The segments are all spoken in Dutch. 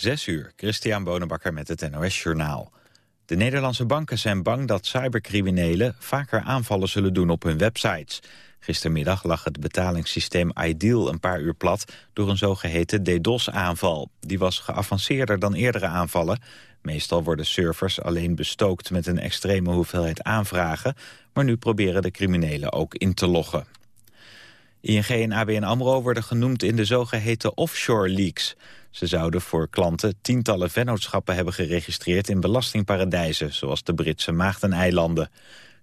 Zes uur, Christian Bonenbakker met het NOS Journaal. De Nederlandse banken zijn bang dat cybercriminelen vaker aanvallen zullen doen op hun websites. Gistermiddag lag het betalingssysteem Ideal een paar uur plat door een zogeheten DDoS-aanval. Die was geavanceerder dan eerdere aanvallen. Meestal worden servers alleen bestookt met een extreme hoeveelheid aanvragen, maar nu proberen de criminelen ook in te loggen. ING en ABN AMRO worden genoemd in de zogeheten offshore leaks. Ze zouden voor klanten tientallen vennootschappen hebben geregistreerd in belastingparadijzen, zoals de Britse Maagdeneilanden.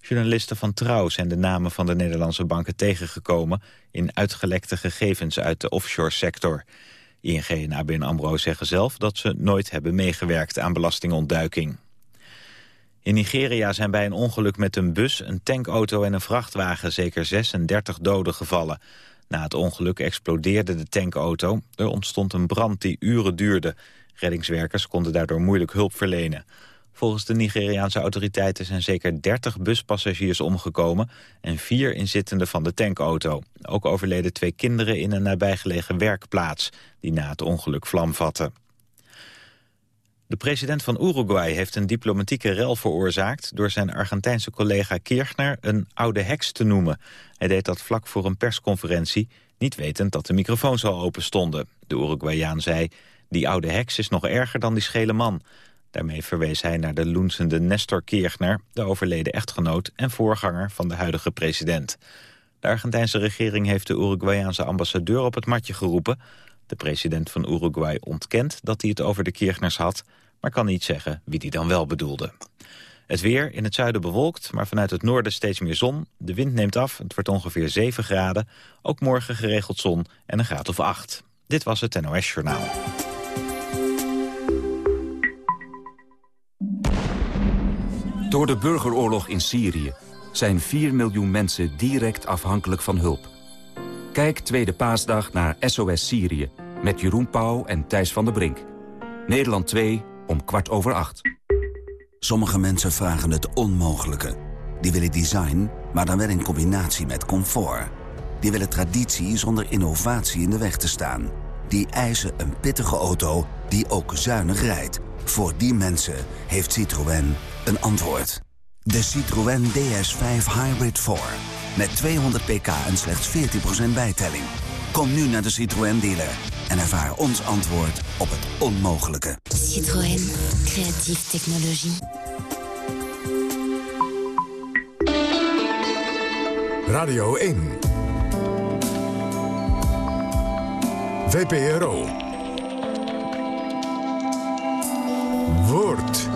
Journalisten van Trouw zijn de namen van de Nederlandse banken tegengekomen in uitgelekte gegevens uit de offshore sector. ING en ABN AMRO zeggen zelf dat ze nooit hebben meegewerkt aan belastingontduiking. In Nigeria zijn bij een ongeluk met een bus, een tankauto en een vrachtwagen zeker 36 doden gevallen. Na het ongeluk explodeerde de tankauto. Er ontstond een brand die uren duurde. Reddingswerkers konden daardoor moeilijk hulp verlenen. Volgens de Nigeriaanse autoriteiten zijn zeker 30 buspassagiers omgekomen... en vier inzittenden van de tankauto. Ook overleden twee kinderen in een nabijgelegen werkplaats... die na het ongeluk vlam vatten. De president van Uruguay heeft een diplomatieke rel veroorzaakt... door zijn Argentijnse collega Kirchner een oude heks te noemen. Hij deed dat vlak voor een persconferentie... niet wetend dat de microfoons al open stonden. De Uruguayaan zei... die oude heks is nog erger dan die schele man. Daarmee verwees hij naar de loensende Nestor Kirchner... de overleden echtgenoot en voorganger van de huidige president. De Argentijnse regering heeft de Uruguayaanse ambassadeur op het matje geroepen... De president van Uruguay ontkent dat hij het over de Kirchners had... maar kan niet zeggen wie die dan wel bedoelde. Het weer, in het zuiden bewolkt, maar vanuit het noorden steeds meer zon. De wind neemt af, het wordt ongeveer 7 graden. Ook morgen geregeld zon en een graad of 8. Dit was het NOS Journaal. Door de burgeroorlog in Syrië zijn 4 miljoen mensen direct afhankelijk van hulp. Kijk Tweede Paasdag naar SOS Syrië met Jeroen Pauw en Thijs van der Brink. Nederland 2 om kwart over acht. Sommige mensen vragen het onmogelijke. Die willen design, maar dan wel in combinatie met comfort. Die willen traditie zonder innovatie in de weg te staan. Die eisen een pittige auto die ook zuinig rijdt. Voor die mensen heeft Citroën een antwoord. De Citroën DS5 Hybrid 4. Met 200 pk en slechts 14% bijtelling. Kom nu naar de Citroën dealer en ervaar ons antwoord op het onmogelijke. Citroën, creatieve technologie. Radio 1. VPRO. Woord.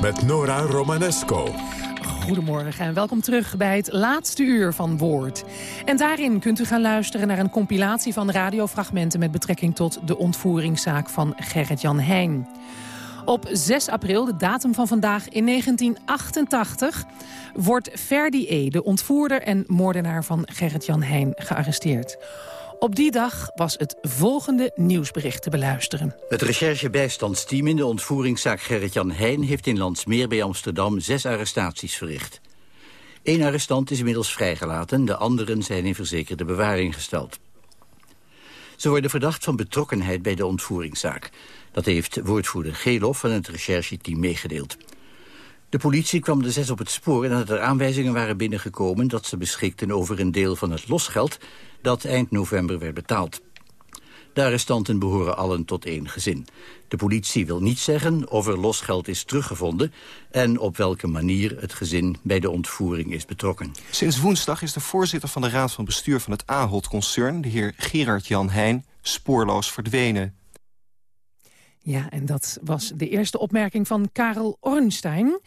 Met Nora Romanesco. Goedemorgen en welkom terug bij het laatste uur van Woord. En daarin kunt u gaan luisteren naar een compilatie van radiofragmenten... met betrekking tot de ontvoeringszaak van Gerrit-Jan Heijn. Op 6 april, de datum van vandaag in 1988... wordt Ferdi E., de ontvoerder en moordenaar van Gerrit-Jan Heijn, gearresteerd. Op die dag was het volgende nieuwsbericht te beluisteren. Het recherchebijstandsteam in de ontvoeringszaak Gerrit-Jan Heijn... heeft in Landsmeer bij Amsterdam zes arrestaties verricht. Eén arrestant is inmiddels vrijgelaten, de anderen zijn in verzekerde bewaring gesteld. Ze worden verdacht van betrokkenheid bij de ontvoeringszaak. Dat heeft woordvoerder Gelof van het rechercheteam meegedeeld. De politie kwam de zes op het spoor nadat er aanwijzingen waren binnengekomen... dat ze beschikten over een deel van het losgeld dat eind november werd betaald. De arrestanten behoren allen tot één gezin. De politie wil niet zeggen of er losgeld is teruggevonden... en op welke manier het gezin bij de ontvoering is betrokken. Sinds woensdag is de voorzitter van de Raad van Bestuur van het Ahold-concern... de heer Gerard Jan Heijn, spoorloos verdwenen. Ja, en dat was de eerste opmerking van Karel Ornstein.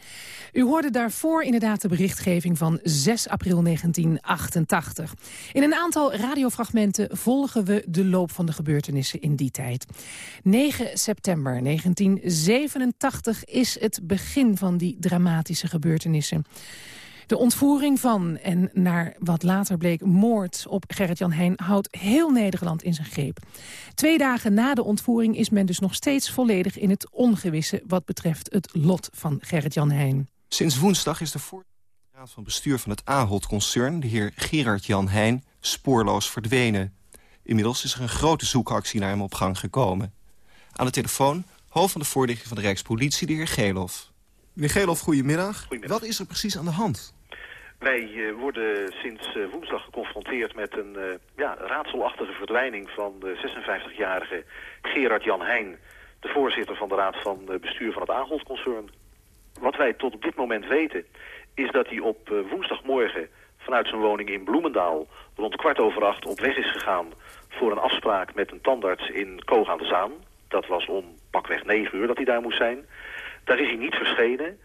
U hoorde daarvoor inderdaad de berichtgeving van 6 april 1988. In een aantal radiofragmenten volgen we de loop van de gebeurtenissen in die tijd. 9 september 1987 is het begin van die dramatische gebeurtenissen. De ontvoering van en naar wat later bleek moord op Gerrit-Jan Heijn... houdt heel Nederland in zijn greep. Twee dagen na de ontvoering is men dus nog steeds volledig in het ongewisse... wat betreft het lot van Gerrit-Jan Heijn. Sinds woensdag is de voorzitter van de Raad van Bestuur van het Ahold-concern... de heer Gerard Jan Heijn, spoorloos verdwenen. Inmiddels is er een grote zoekactie naar hem op gang gekomen. Aan de telefoon hoofd van de voorlichting van de Rijkspolitie, de heer Gelof. Meneer Gelof, goedemiddag. goedemiddag. Wat is er precies aan de hand? Wij uh, worden sinds uh, woensdag geconfronteerd met een uh, ja, raadselachtige verdwijning van de 56-jarige Gerard Jan Heijn, de voorzitter van de raad van bestuur van het Ahold-concern. Wat wij tot op dit moment weten is dat hij op woensdagmorgen vanuit zijn woning in Bloemendaal rond kwart over acht op weg is gegaan voor een afspraak met een tandarts in Koog aan de Zaan. Dat was om pakweg negen uur dat hij daar moest zijn. Daar is hij niet verschenen.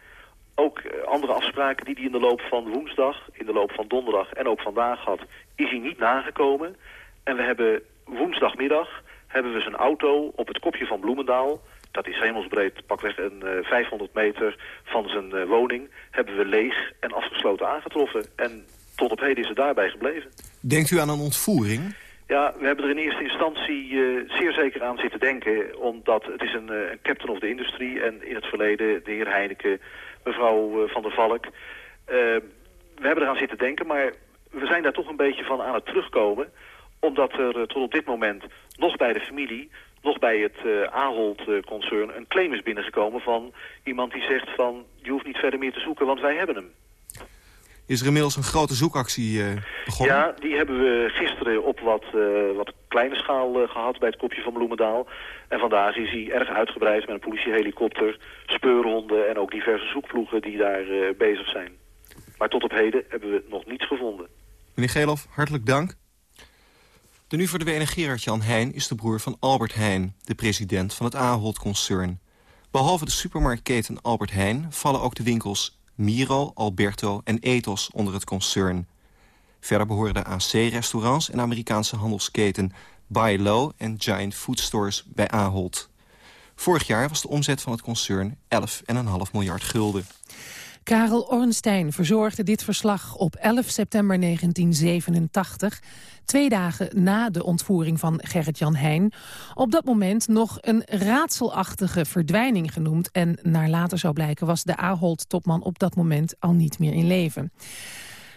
Ook andere afspraken die hij in de loop van woensdag, in de loop van donderdag en ook vandaag had, is hij niet nagekomen. En we hebben woensdagmiddag hebben we zijn auto op het kopje van Bloemendaal, dat is hemelsbreed pakweg een uh, 500 meter van zijn uh, woning, hebben we leeg en afgesloten aangetroffen. En tot op heden is het daarbij gebleven. Denkt u aan een ontvoering? Ja, we hebben er in eerste instantie uh, zeer zeker aan zitten denken. Omdat het is een, uh, een captain of the industry. En in het verleden de heer Heineken, mevrouw uh, Van der Valk. we hebben eraan zitten denken, maar we zijn daar toch een beetje van aan het terugkomen. Omdat er tot op dit moment nog bij de familie, nog bij het Ahold-concern... een claim is binnengekomen van iemand die zegt van... je hoeft niet verder meer te zoeken, want wij hebben hem. Is er inmiddels een grote zoekactie uh, begonnen? Ja, die hebben we gisteren op wat, uh, wat kleine schaal uh, gehad bij het kopje van Bloemendaal. En vandaag is hij erg uitgebreid met een politiehelikopter, speurhonden en ook diverse zoekploegen die daar bezig zijn. Maar tot op heden hebben we nog niets gevonden. Meneer Gelof, hartelijk dank. De nu verdwenen Gerard-Jan Heijn is de broer van Albert Heijn, de president van het Ahold-concern. Behalve de supermarktketen Albert Heijn vallen ook de winkels Miro, Alberto en Ethos onder het concern. Verder behoren de AC-restaurants en Amerikaanse handelsketen Buy Low en Giant Food Stores bij Ahold. Vorig jaar was de omzet van het concern 11,5 miljard gulden. Karel Ornstein verzorgde dit verslag op 11 september 1987... twee dagen na de ontvoering van Gerrit-Jan Heijn. Op dat moment nog een raadselachtige verdwijning genoemd... en naar later zou blijken was de Ahold-topman op dat moment al niet meer in leven.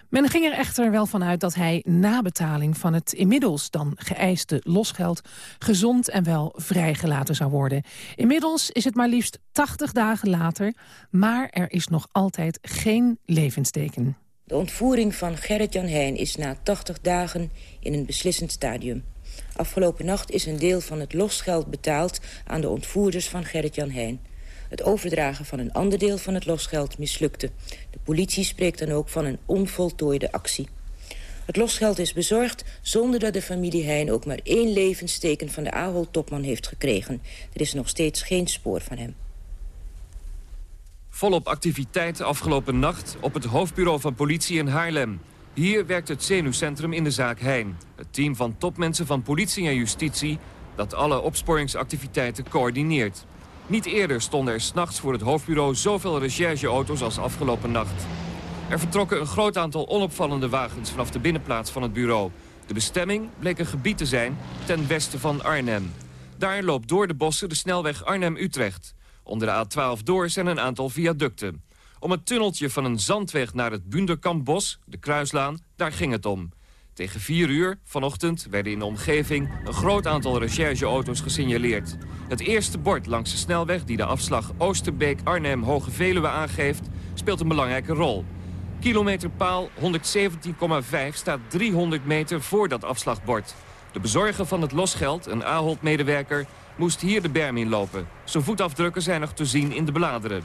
Men ging er echter wel van uit dat hij na betaling van het inmiddels dan geëiste losgeld gezond en wel vrijgelaten zou worden. Inmiddels is het maar liefst 80 dagen later, maar er is nog altijd geen levensteken. De ontvoering van Gerrit-Jan Heijn is na 80 dagen in een beslissend stadium. Afgelopen nacht is een deel van het losgeld betaald aan de ontvoerders van Gerrit-Jan Heijn. Het overdragen van een ander deel van het losgeld mislukte. De politie spreekt dan ook van een onvoltooide actie. Het losgeld is bezorgd zonder dat de familie Heijn ook maar één levensteken van de Ahold-topman heeft gekregen. Er is nog steeds geen spoor van hem. Volop activiteit afgelopen nacht op het hoofdbureau van politie in Haarlem. Hier werkt het zenuwcentrum in de zaak Heijn. Het team van topmensen van politie en justitie... dat alle opsporingsactiviteiten coördineert. Niet eerder stonden er s'nachts voor het hoofdbureau zoveel rechercheauto's als afgelopen nacht. Er vertrokken een groot aantal onopvallende wagens vanaf de binnenplaats van het bureau. De bestemming bleek een gebied te zijn ten westen van Arnhem. Daar loopt door de bossen de snelweg Arnhem-Utrecht. Onder de A12 door zijn een aantal viaducten. Om het tunneltje van een zandweg naar het Bunderkampbos, de Kruislaan, daar ging het om. Tegen 4 uur vanochtend werden in de omgeving een groot aantal rechercheauto's gesignaleerd. Het eerste bord langs de snelweg die de afslag Oosterbeek-Arnhem-Hoge Veluwe aangeeft, speelt een belangrijke rol. Kilometerpaal 117,5 staat 300 meter voor dat afslagbord. De bezorger van het losgeld, een Ahold-medewerker, moest hier de berm inlopen. Zijn voetafdrukken zijn nog te zien in de bladeren.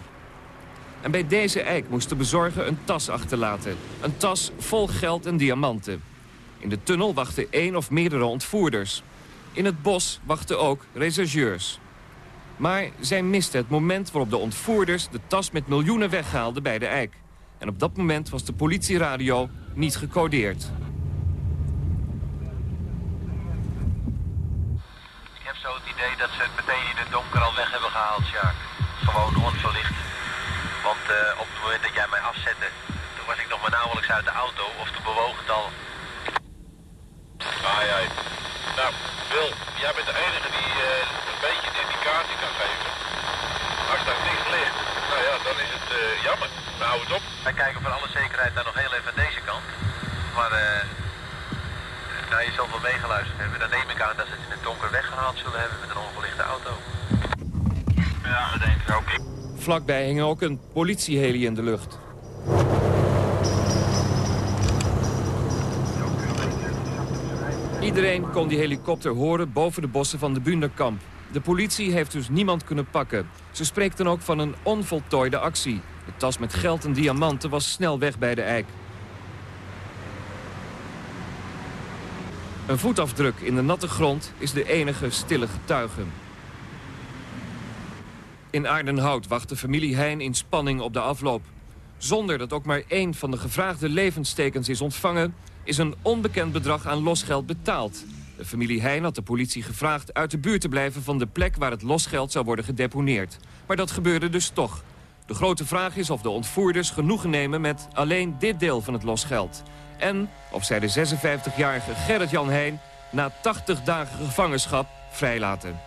En bij deze eik moest de bezorger een tas achterlaten. Een tas vol geld en diamanten. In de tunnel wachten één of meerdere ontvoerders. In het bos wachten ook rechercheurs. Maar zij misten het moment waarop de ontvoerders de tas met miljoenen weghaalden bij de eik. En op dat moment was de politieradio niet gecodeerd. Ik heb zo het idee dat ze het meteen in het donker al weg hebben gehaald, Sjaak. Gewoon onverlicht. Want uh, op het moment dat jij mij afzette, toen was ik nog maar nauwelijks uit de auto of toen bewoog het al. Ai, ai. Nou, Wil, jij bent de enige die uh, een beetje een indicatie kan geven. Als daar niks ligt, nou ja, dan is het uh, jammer. Nou, hou het op. Wij kijken voor alle zekerheid daar nog heel even aan deze kant. Maar, uh, nou je zult wel meegeluisterd hebben. Dan neem ik aan dat ze het in het donker weggehaald zullen hebben met een onverlichte auto. Ja, dat denk ik ook. Vlakbij hing ook een politieheli in de lucht. Iedereen kon die helikopter horen boven de bossen van de Bunderkamp. De politie heeft dus niemand kunnen pakken. Ze spreekt dan ook van een onvoltooide actie. De tas met geld en diamanten was snel weg bij de eik. Een voetafdruk in de natte grond is de enige stille getuige. In Aardenhout wacht de familie Heijn in spanning op de afloop. Zonder dat ook maar één van de gevraagde levenstekens is ontvangen... is een onbekend bedrag aan losgeld betaald. De familie Heijn had de politie gevraagd uit de buurt te blijven... van de plek waar het losgeld zou worden gedeponeerd. Maar dat gebeurde dus toch. De grote vraag is of de ontvoerders genoegen nemen met alleen dit deel van het losgeld. En of zij de 56-jarige Gerrit-Jan Heijn na 80 dagen gevangenschap vrijlaten.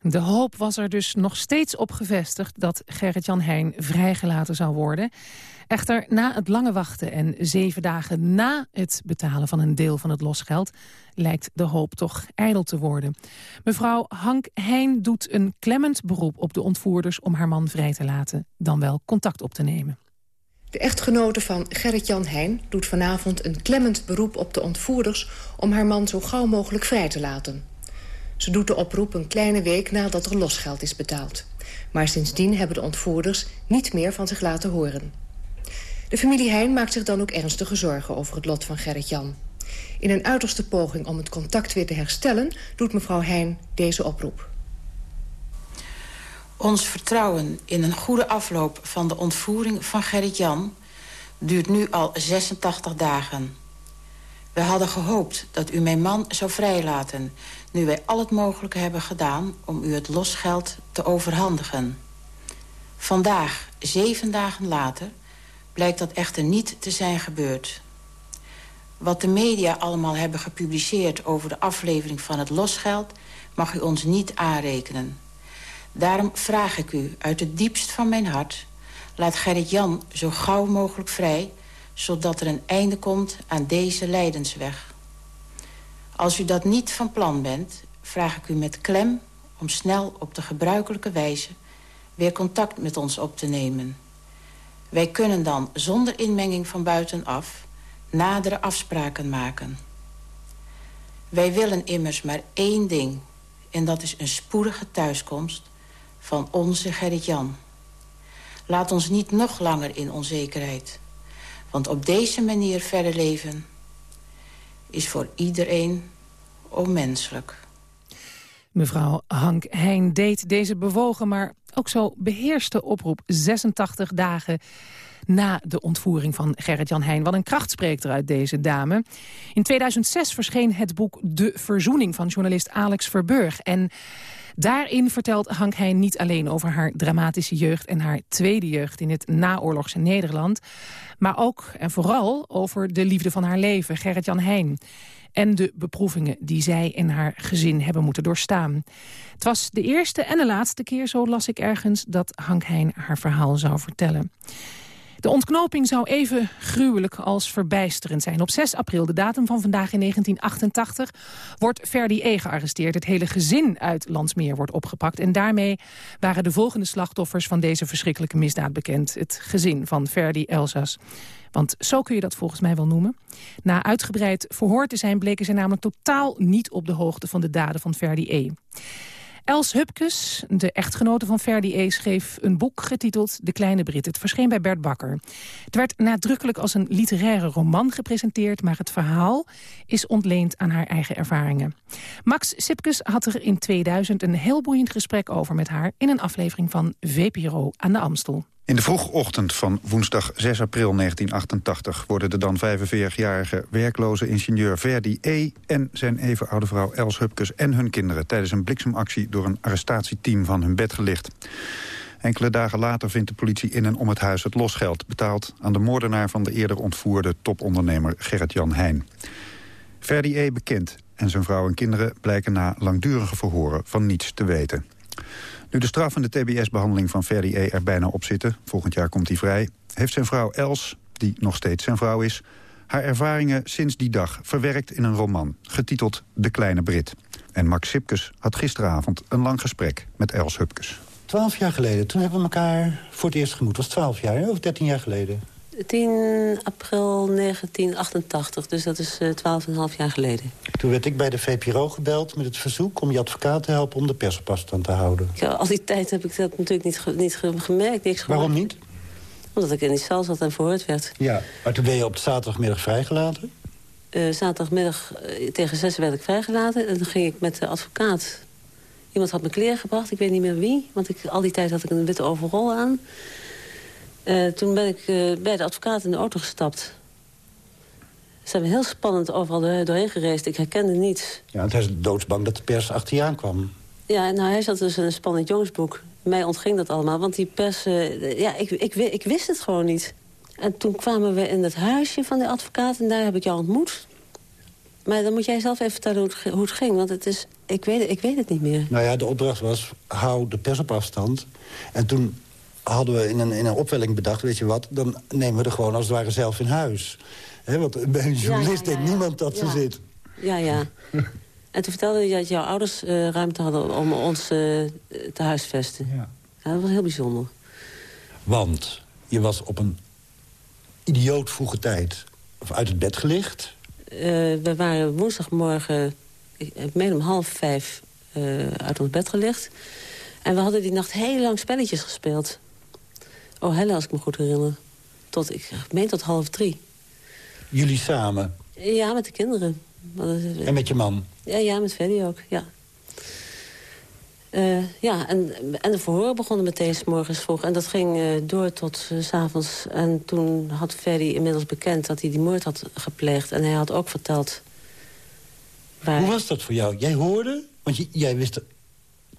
De hoop was er dus nog steeds op gevestigd dat Gerrit-Jan Heijn vrijgelaten zou worden. Echter, na het lange wachten en zeven dagen na het betalen van een deel van het losgeld... lijkt de hoop toch ijdel te worden. Mevrouw Hank Heijn doet een klemmend beroep op de ontvoerders... om haar man vrij te laten, dan wel contact op te nemen. De echtgenote van Gerrit-Jan Heijn doet vanavond een klemmend beroep op de ontvoerders... om haar man zo gauw mogelijk vrij te laten. Ze doet de oproep een kleine week nadat er losgeld is betaald. Maar sindsdien hebben de ontvoerders niet meer van zich laten horen. De familie Heijn maakt zich dan ook ernstige zorgen over het lot van Gerrit-Jan. In een uiterste poging om het contact weer te herstellen... doet mevrouw Heijn deze oproep. Ons vertrouwen in een goede afloop van de ontvoering van Gerrit-Jan... duurt nu al 86 dagen. We hadden gehoopt dat u mijn man zou vrijlaten... nu wij al het mogelijke hebben gedaan om u het losgeld te overhandigen. Vandaag, zeven dagen later, blijkt dat echter niet te zijn gebeurd. Wat de media allemaal hebben gepubliceerd over de aflevering van het losgeld... mag u ons niet aanrekenen. Daarom vraag ik u uit het diepst van mijn hart... laat Gerrit-Jan zo gauw mogelijk vrij... zodat er een einde komt aan deze lijdensweg. Als u dat niet van plan bent, vraag ik u met klem... om snel op de gebruikelijke wijze weer contact met ons op te nemen. Wij kunnen dan zonder inmenging van buitenaf nadere afspraken maken. Wij willen immers maar één ding... en dat is een spoedige thuiskomst van onze Gerrit-Jan. Laat ons niet nog langer in onzekerheid. Want op deze manier verder leven is voor iedereen onmenselijk. Mevrouw Hank Heijn deed deze bewogen, maar ook zo beheerste oproep 86 dagen na de ontvoering van Gerrit-Jan Heijn. Wat een kracht spreekt er uit deze dame. In 2006 verscheen het boek De Verzoening van journalist Alex Verburg. En Daarin vertelt Hank Heijn niet alleen over haar dramatische jeugd... en haar tweede jeugd in het naoorlogse Nederland... maar ook en vooral over de liefde van haar leven, Gerrit-Jan Heijn en de beproevingen die zij en haar gezin hebben moeten doorstaan. Het was de eerste en de laatste keer, zo las ik ergens, dat Hank Heijn haar verhaal zou vertellen. De ontknoping zou even gruwelijk als verbijsterend zijn. Op 6 april, de datum van vandaag in 1988, wordt Ferdi E. gearresteerd. Het hele gezin uit Landsmeer wordt opgepakt. En daarmee waren de volgende slachtoffers van deze verschrikkelijke misdaad bekend. Het gezin van Ferdi Elsas. Want zo kun je dat volgens mij wel noemen. Na uitgebreid verhoord te zijn bleken ze namelijk totaal niet op de hoogte van de daden van Ferdi E. Els Hupkes, de echtgenote van Ferdi E., schreef een boek getiteld De Kleine Brit. Het verscheen bij Bert Bakker. Het werd nadrukkelijk als een literaire roman gepresenteerd... maar het verhaal is ontleend aan haar eigen ervaringen. Max Sipkes had er in 2000 een heel boeiend gesprek over met haar... in een aflevering van VPRO aan de Amstel. In de vroegochtend van woensdag 6 april 1988... worden de dan 45-jarige werkloze ingenieur Verdi E... en zijn even oude vrouw Els Hupkes en hun kinderen... tijdens een bliksemactie door een arrestatieteam van hun bed gelicht. Enkele dagen later vindt de politie in en om het huis het losgeld... betaald aan de moordenaar van de eerder ontvoerde topondernemer Gerrit-Jan Heijn. Verdi E. bekend en zijn vrouw en kinderen blijken na langdurige verhoren van niets te weten. Nu de straf de tbs-behandeling van Ferdi E. er bijna op zitten... volgend jaar komt hij vrij... heeft zijn vrouw Els, die nog steeds zijn vrouw is... Haar ervaringen sinds die dag verwerkt in een roman, getiteld De Kleine Brit. En Max Sipkes had gisteravond een lang gesprek met Els Hupkes. Twaalf jaar geleden, toen hebben we elkaar voor het eerst gemoet. Dat was twaalf jaar, of dertien jaar geleden? 10 april 1988, dus dat is twaalf en een half jaar geleden. Toen werd ik bij de VPRO gebeld met het verzoek om je advocaat te helpen... om de pers op afstand te houden. Ja, al die tijd heb ik dat natuurlijk niet, ge niet ge gemerkt. Niks Waarom niet? Omdat ik in die cel zat en verhoord werd. Ja, maar toen ben je op zaterdagmiddag vrijgelaten? Uh, zaterdagmiddag uh, tegen zes werd ik vrijgelaten. En toen ging ik met de advocaat... Iemand had me kleren gebracht, ik weet niet meer wie. Want ik, al die tijd had ik een witte overrol aan. Uh, toen ben ik bij de advocaat in de auto gestapt. Ze hebben heel spannend overal doorheen gereisd. Ik herkende niets. Ja, want hij is doodsbang dat de pers achter je aankwam. Ja, nou, hij zat dus in een spannend jongensboek. Mij ontging dat allemaal, want die pers... Uh, ja, ik, ik, ik, wist het gewoon niet. En toen kwamen we in het huisje van de advocaat... en daar heb ik jou ontmoet. Maar dan moet jij zelf even vertellen hoe het, hoe het ging. Want het is, ik, weet, ik weet het niet meer. Nou ja, de opdracht was, hou de pers op afstand. En toen hadden we in een, in een opwelling bedacht, weet je wat... dan nemen we er gewoon als het ware zelf in huis. He, want bij een journalist ja, ja, ja, denkt niemand dat ze zit. Ja, ja. En toen vertelde je dat jouw ouders uh, ruimte hadden om ons uh, te huisvesten. Ja. ja. Dat was heel bijzonder. Want je was op een idioot vroege tijd uit het bed gelicht. Uh, we waren woensdagmorgen, ik meen om half vijf, uit ons bed gelicht. En we hadden die nacht heel lang spelletjes gespeeld. Oh, helle, als ik me goed herinner. Tot, ik meen tot half drie. Jullie samen? Ja, met de kinderen. En met je man? Ja, ja met Freddy ook, ja. Uh, ja, en, en de verhoren begonnen meteen s morgens vroeg. En dat ging uh, door tot uh, s avonds. En toen had Ferdy inmiddels bekend dat hij die moord had gepleegd. En hij had ook verteld... Waar... Hoe was dat voor jou? Jij hoorde? Want jij wist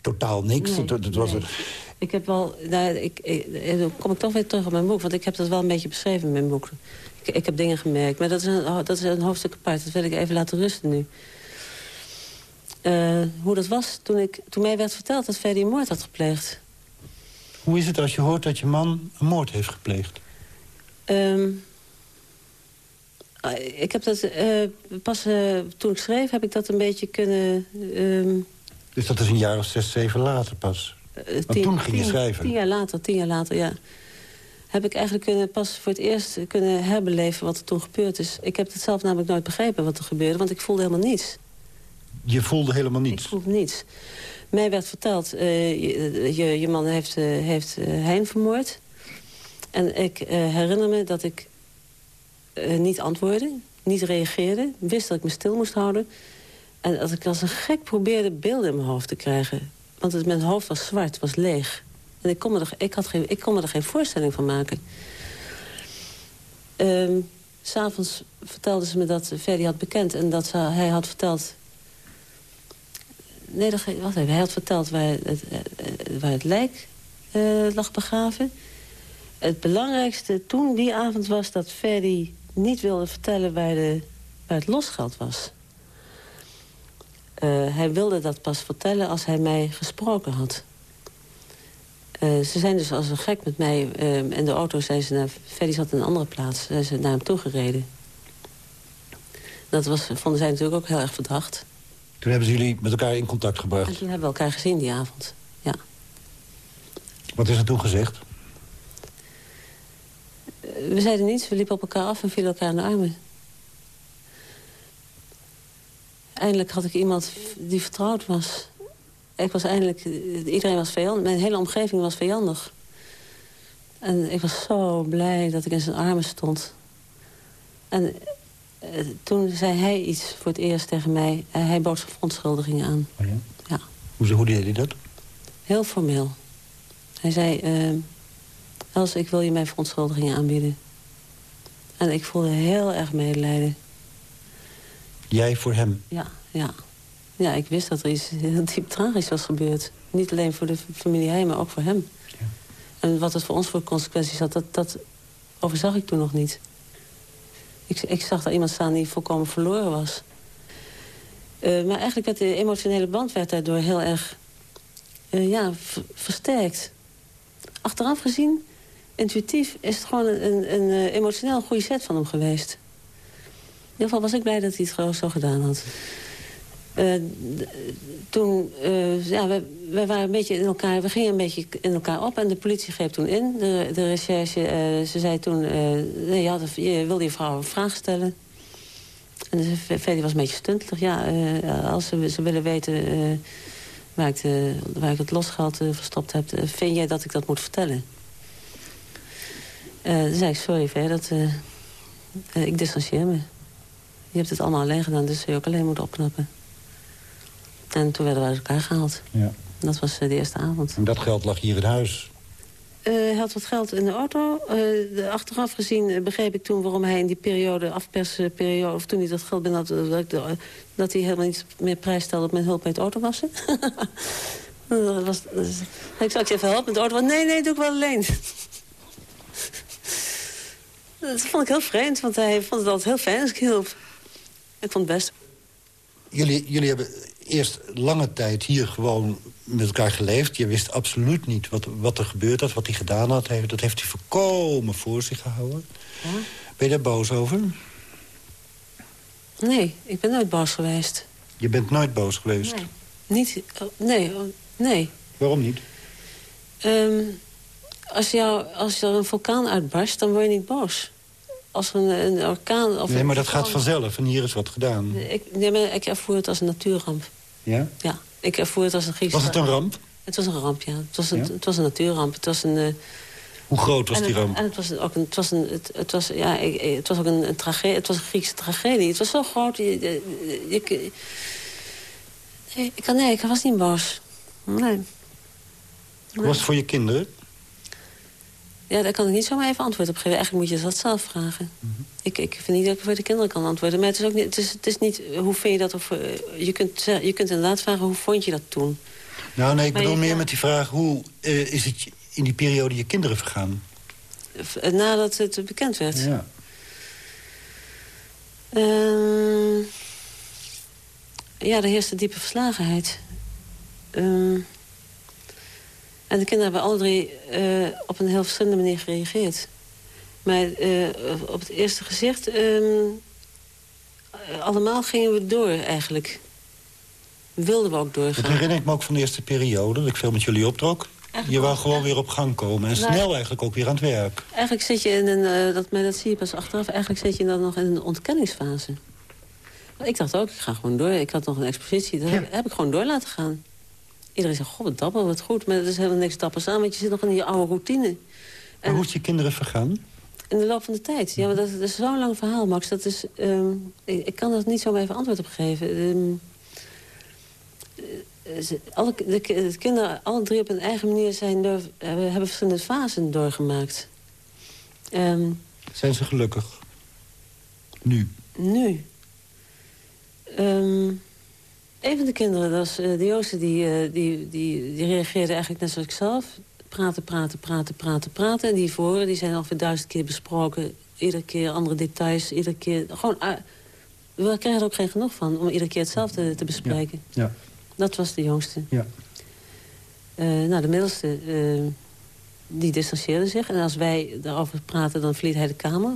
totaal niks. Nee, dat, dat was nee. Ik heb wel... Nou, ik, ik, dan kom ik toch weer terug op mijn boek. Want ik heb dat wel een beetje beschreven in mijn boek. Ik, ik heb dingen gemerkt. Maar dat is, een, dat is een hoofdstuk apart. Dat wil ik even laten rusten nu. Uh, hoe dat was toen, ik, toen mij werd verteld dat Ferdy een moord had gepleegd. Hoe is het als je hoort dat je man een moord heeft gepleegd? Um, ik heb dat uh, pas uh, toen ik schreef, heb ik dat een beetje kunnen... Um, dus dat is een jaar of zes, zeven later pas? Tien, toen ging je schrijven? Tien jaar later, tien jaar later, ja. Heb ik eigenlijk kunnen, pas voor het eerst kunnen herbeleven wat er toen gebeurd is. Ik heb het zelf namelijk nooit begrepen wat er gebeurde, want ik voelde helemaal niets. Je voelde helemaal niets? Ik voelde niets. Mij werd verteld, uh, je, je, je, man heeft, uh, heeft Hein vermoord. En ik herinner me dat ik niet antwoordde, niet reageerde. Wist dat ik me stil moest houden. En dat ik als een gek probeerde beelden in mijn hoofd te krijgen. Want het, mijn hoofd was zwart, was leeg. En ik kon me er, ik had geen, ik kon er geen voorstelling van maken. Um, S'avonds vertelde ze me dat Ferdy had bekend... en dat ze, hij had verteld Nee, dat, wacht even. Hij had verteld waar het, het lijk uh, lag begraven. Het belangrijkste toen die avond was dat Ferdy niet wilde vertellen waar, de, waar het losgeld was. Uh, hij wilde dat pas vertellen als hij mij gesproken had. Uh, ze zijn dus als een gek met mij in de auto. Zijn ze naar, Ferdy zat in een andere plaats. Zijn ze naar hem toegereden. Dat was, vonden zij natuurlijk ook heel erg verdacht. Toen hebben ze jullie met elkaar in contact gebracht? En toen hebben we elkaar gezien die avond, ja. Wat is er toen gezegd? We zeiden niets, we liepen op elkaar af en vielen elkaar in de armen. Eindelijk had ik iemand die vertrouwd was. Ik was eindelijk... Iedereen was vijandig. Mijn hele omgeving was vijandig. En ik was zo blij dat ik in zijn armen stond. En uh, toen zei hij iets voor het eerst tegen mij. Hij bood zijn verontschuldigingen aan. Oh ja? ja. Hoezo, hoe deed hij dat? Heel formeel. Hij zei... Uh, Els, ik wil je mijn verontschuldigingen aanbieden. En ik voelde heel erg medelijden. Jij voor hem? Ja, ja. Ja, ik wist dat er iets heel diep tragisch was gebeurd. Niet alleen voor de familie maar ook voor hem. Ja. En wat het voor ons voor consequenties had, dat, dat overzag ik toen nog niet. Ik, ik zag daar iemand staan die volkomen verloren was. Uh, maar eigenlijk werd de emotionele band werd daardoor heel erg uh, ja, versterkt. Achteraf gezien, intuïtief, is het gewoon een, een, een uh, emotioneel goede set van hem geweest. Ieder geval was ik blij dat hij het gewoon zo gedaan had. Uh, toen, uh, ja, we, we, waren een beetje in elkaar, we gingen een beetje in elkaar op en de politie greep toen in. De, de recherche, uh, ze zei toen, je, had, je wilde je vrouw een vraag stellen. En de was een beetje stuntelig. Ja, als ze, ze willen weten waar, ik de, waar ik het losgeld verstopt heb, vind jij dat ik dat moet vertellen? toen zei ik, sorry, Ver, dat, ik distancieer me. Je hebt het allemaal alleen gedaan, dus je ook alleen moet opknappen. En toen werden we uit elkaar gehaald. Ja. Dat was uh, de eerste avond. En dat geld lag hier in huis? Uh, hij had wat geld in de auto. Uh, achteraf gezien begreep ik toen waarom hij in die periode, afpersperiode... of toen hij dat geld binnen had, dat, dat hij helemaal niet meer prijs stelde... op mijn hulp bij het autowassen. dat was, dat is, ik zou je even helpen met de auto. Nee, nee, doe ik wel alleen. dat vond ik heel vreemd, want hij vond het altijd heel fijn als ik hielp. Ik vond het best. Jullie, jullie hebben eerst lange tijd hier gewoon met elkaar geleefd. Je wist absoluut niet wat, wat er gebeurd had, wat hij gedaan had. Dat heeft hij voorkomen voor zich gehouden. Ja? Ben je daar boos over? Nee, ik ben nooit boos geweest. Je bent nooit boos geweest? Nee. Niet, oh, nee, oh, nee. Waarom niet? Um, als, jou, als er een vulkaan uitbarst, dan word je niet boos als een, een orkaan... Of nee, maar dat gaat vanzelf en hier is wat gedaan. Ik, nee, maar ik ervoer het als een natuurramp. Ja? Ja, ik ervoer het als een Griekse... Was het een ramp? Het was een ramp, ja. Het was een, Het was een natuurramp. Het was een... Uh... Hoe groot was die ramp? En het was ook een, het was een, het, het was, ja, het was ook een, een tragedie. Het was een Griekse tragedie. Het was zo groot. Ik, nee, ik was niet boos. Nee. nee. Was het voor je kinderen? Ja, daar kan ik niet zomaar even antwoord op geven. Eigenlijk moet je dat zelf vragen. Mhm. ik, ik vind niet dat ik voor de kinderen kan antwoorden. Maar het is ook niet, het is, het is niet hoe vind je dat... Of, uh, je, kunt, je kunt inderdaad vragen, hoe vond je dat toen? Nou, nee, ik bedoel meer met die vraag... hoe uh, is het in die periode je kinderen vergaan? Eh, nadat het bekend werd? Ja. Uh, ja, er heerste diepe verslagenheid. Uh, en de kinderen hebben alle drie uh, op een heel verschillende manier gereageerd. Maar uh, op het eerste gezicht... Um, allemaal gingen we door, eigenlijk. Wilden we ook doorgaan. Dat herinner ik me ook van de eerste periode, dat ik veel met jullie optrok. je wou gewoon weer op gang komen en snel eigenlijk ook weer aan het werk. Eigenlijk zit je in een, uh, dat, maar dat zie je pas achteraf... eigenlijk zit je dan nog in een ontkenningsfase. Ik dacht ook, ik ga gewoon door. Ik had nog een expositie, dat heb, heb ik gewoon door laten gaan. Iedereen zegt, god, wat dapper, wat goed. Maar er is helemaal niks dappers aan, want je zit nog in je oude routine. En maar hoe is je kinderen vergaan? In de loop van de tijd. Ja, maar dat, is zo'n lang verhaal, Max. Dat is, um, ik, ik, kan er niet zo even antwoord op geven. Um, alle, de, de, kinderen, alle drie op hun eigen manier, zijn door, hebben, hebben verschillende fasen doorgemaakt. Um, zijn ze gelukkig? Nu? Nu? Um, een van de kinderen, dat is uh, de Joosten, die, uh, die, die, die reageerde eigenlijk net zoals ik zelf. Praten, praten, praten, praten, praten. En die voor, die zijn alweer duizend keer besproken. Iedere keer andere details, iedere keer... Gewoon, uh, we krijgen er ook geen genoeg van om iedere keer hetzelfde te bespreken. Ja. ja. Dat was de jongste. Ja. nou, de middelste, die distancieerde zich. En als wij daarover praten, dan verliet hij de kamer.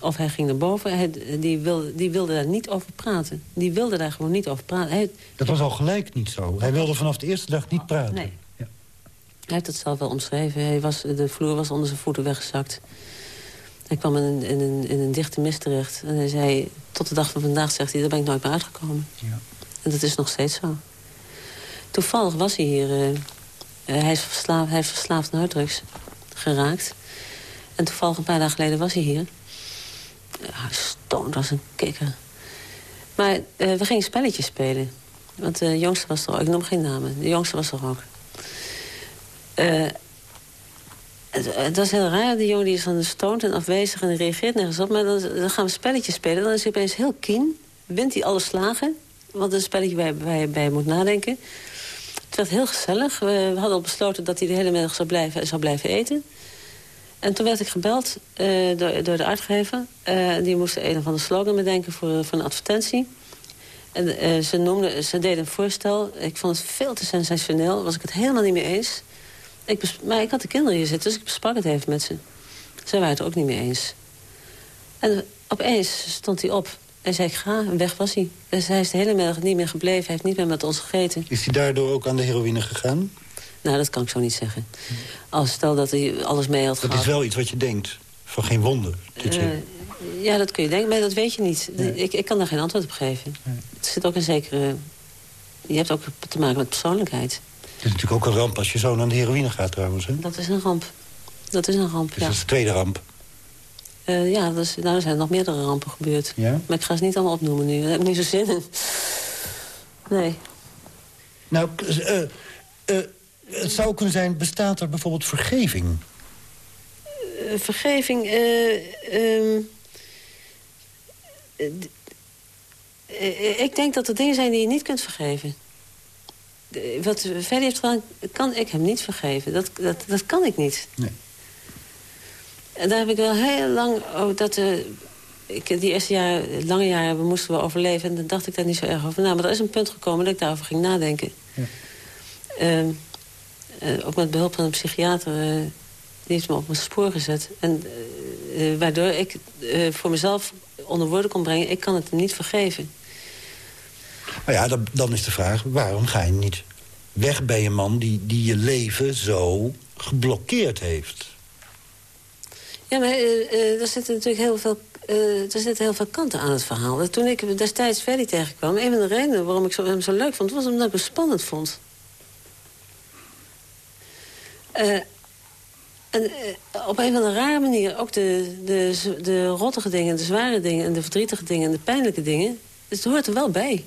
Of hij ging naar boven. Hij, die, wilde, die wilde daar niet over praten. Die wilde daar gewoon niet over praten. Hij, dat was al gelijk niet zo. Hij wilde vanaf de eerste dag niet praten. Nee. Ja. Hij heeft het zelf wel omschreven. Hij was, de vloer was onder zijn voeten weggezakt. Hij kwam in een, in, een, in een dichte mist terecht. En hij zei, tot de dag van vandaag zegt hij, daar ben ik nooit meer uitgekomen. Ja. En dat is nog steeds zo. Toevallig was hij hier. Uh, hij, is verslaafd, hij is verslaafd naar drugs geraakt. En toevallig een paar dagen geleden was hij hier. Ja, stoned als een kikker. Maar uh, we gingen spelletjes spelen. Want de jongste was er ook. Ik noem geen namen. De jongste was er ook. Uh, het, was heel raar. Die jongen die is dan stoned en afwezig en reageert nergens op. Maar dan, dan, gaan we spelletjes spelen. Dan is hij opeens heel keen. Wint hij alle slagen. Want een spelletje waar, je bij moet nadenken. Het werd heel gezellig. We, we, hadden al besloten dat hij de hele middag zou blijven, zou blijven eten. En toen werd ik gebeld uh, door, door, de uitgever. Uh, die moest een of andere slogan bedenken voor, voor een advertentie. En uh, ze, noemde, ze deden een voorstel. Ik vond het veel te sensationeel. was ik het helemaal niet mee eens. Ik maar ik had de kinderen hier zitten, dus ik besprak het even met ze. Zij waren het ook niet mee eens. En opeens stond hij op Hij zei, ik ga. En weg was hij. Dus hij is de hele middag niet meer gebleven. Hij heeft niet meer met ons gegeten. Is hij daardoor ook aan de heroïne gegaan? Nou, dat kan ik zo niet zeggen. Als stel dat hij alles mee had Dat gehad. is wel iets wat je denkt. Van geen wonder. Eh, ja, dat kun je denken, maar dat weet je niet. Ik, ik kan daar geen antwoord op geven. Het zit ook een zekere... Je hebt ook te maken met persoonlijkheid. Het is natuurlijk ook een ramp als je zo aan de heroïne gaat trouwens. Hè? Dat is een ramp. Dat is een ramp, Dus ja. dat is de tweede ramp. Eh, ja, is, nou, er zijn nog meerdere rampen gebeurd. Ja? Maar ik ga ze niet allemaal opnoemen nu. Daar heb ik niet zo zin in. Nee. Nou, eh, het zou kunnen zijn, bestaat er bijvoorbeeld vergeving? Eh, vergeving... eh, ehm, eh, ik denk dat er dingen zijn die je niet kunt vergeven. Wat Ferry heeft gedaan, kan ik hem niet vergeven. Dat, dat, dat kan ik niet. Nee. En daar heb ik wel heel lang... Oh, dat, eh, ik, die eerste jaar, lange jaren moesten we overleven. En dan dacht ik daar niet zo erg over na. Maar er is een punt gekomen dat ik daarover ging nadenken. Ja. Ehm, eh, ook met behulp van een psychiater... eh, die heeft me op mijn spoor gezet. En eh, eh, waardoor ik eh, voor mezelf onder woorden kon brengen... ik kan het hem niet vergeven. Nou ja, dan, dan is de vraag, waarom ga je niet weg bij een man... die, die je leven zo geblokkeerd heeft? Ja, maar eh, eh, er zitten natuurlijk heel veel, eh, er zitten heel veel kanten aan het verhaal. Toen ik destijds Ferry tegenkwam... een van de redenen waarom ik zo, hem zo leuk vond... was omdat ik hem spannend vond. Eh, en eh, op een van de rare manier... ook de, de, de rottige dingen, de zware dingen... en de verdrietige dingen en de pijnlijke dingen... het hoort er wel bij.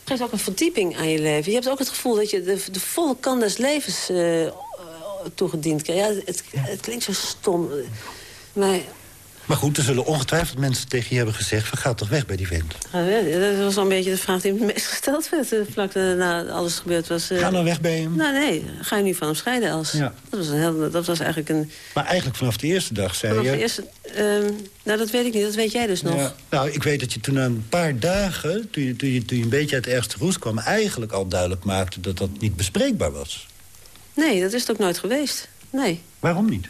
Het geeft ook een verdieping aan je leven. Je hebt ook het gevoel dat je de, de volle kant des levens eh, toegediend krijgt. Ja, het, het klinkt zo stom. Maar Maar goed, er zullen ongetwijfeld mensen tegen je hebben gezegd... van ga toch weg bij die vent. ja, dat was wel een beetje de vraag die me meest gesteld werd... eh, vlak na alles gebeurd was. eh, Ga nou weg bij hem. Nou nee, ga je nu van hem scheiden, Els. Ja. Dat, was een heel, dat was eigenlijk een... Maar eigenlijk vanaf de eerste dag zei Vanaf je... de eerste, ehm, nou, dat weet ik niet, dat weet jij dus nog. Ja. Nou, ik weet dat je toen na een paar dagen, toen je, toen, je, toen je een beetje uit de ergste roes kwam... eigenlijk al duidelijk maakte dat dat niet bespreekbaar was. Nee, dat is het ook nooit geweest. Nee. Waarom niet?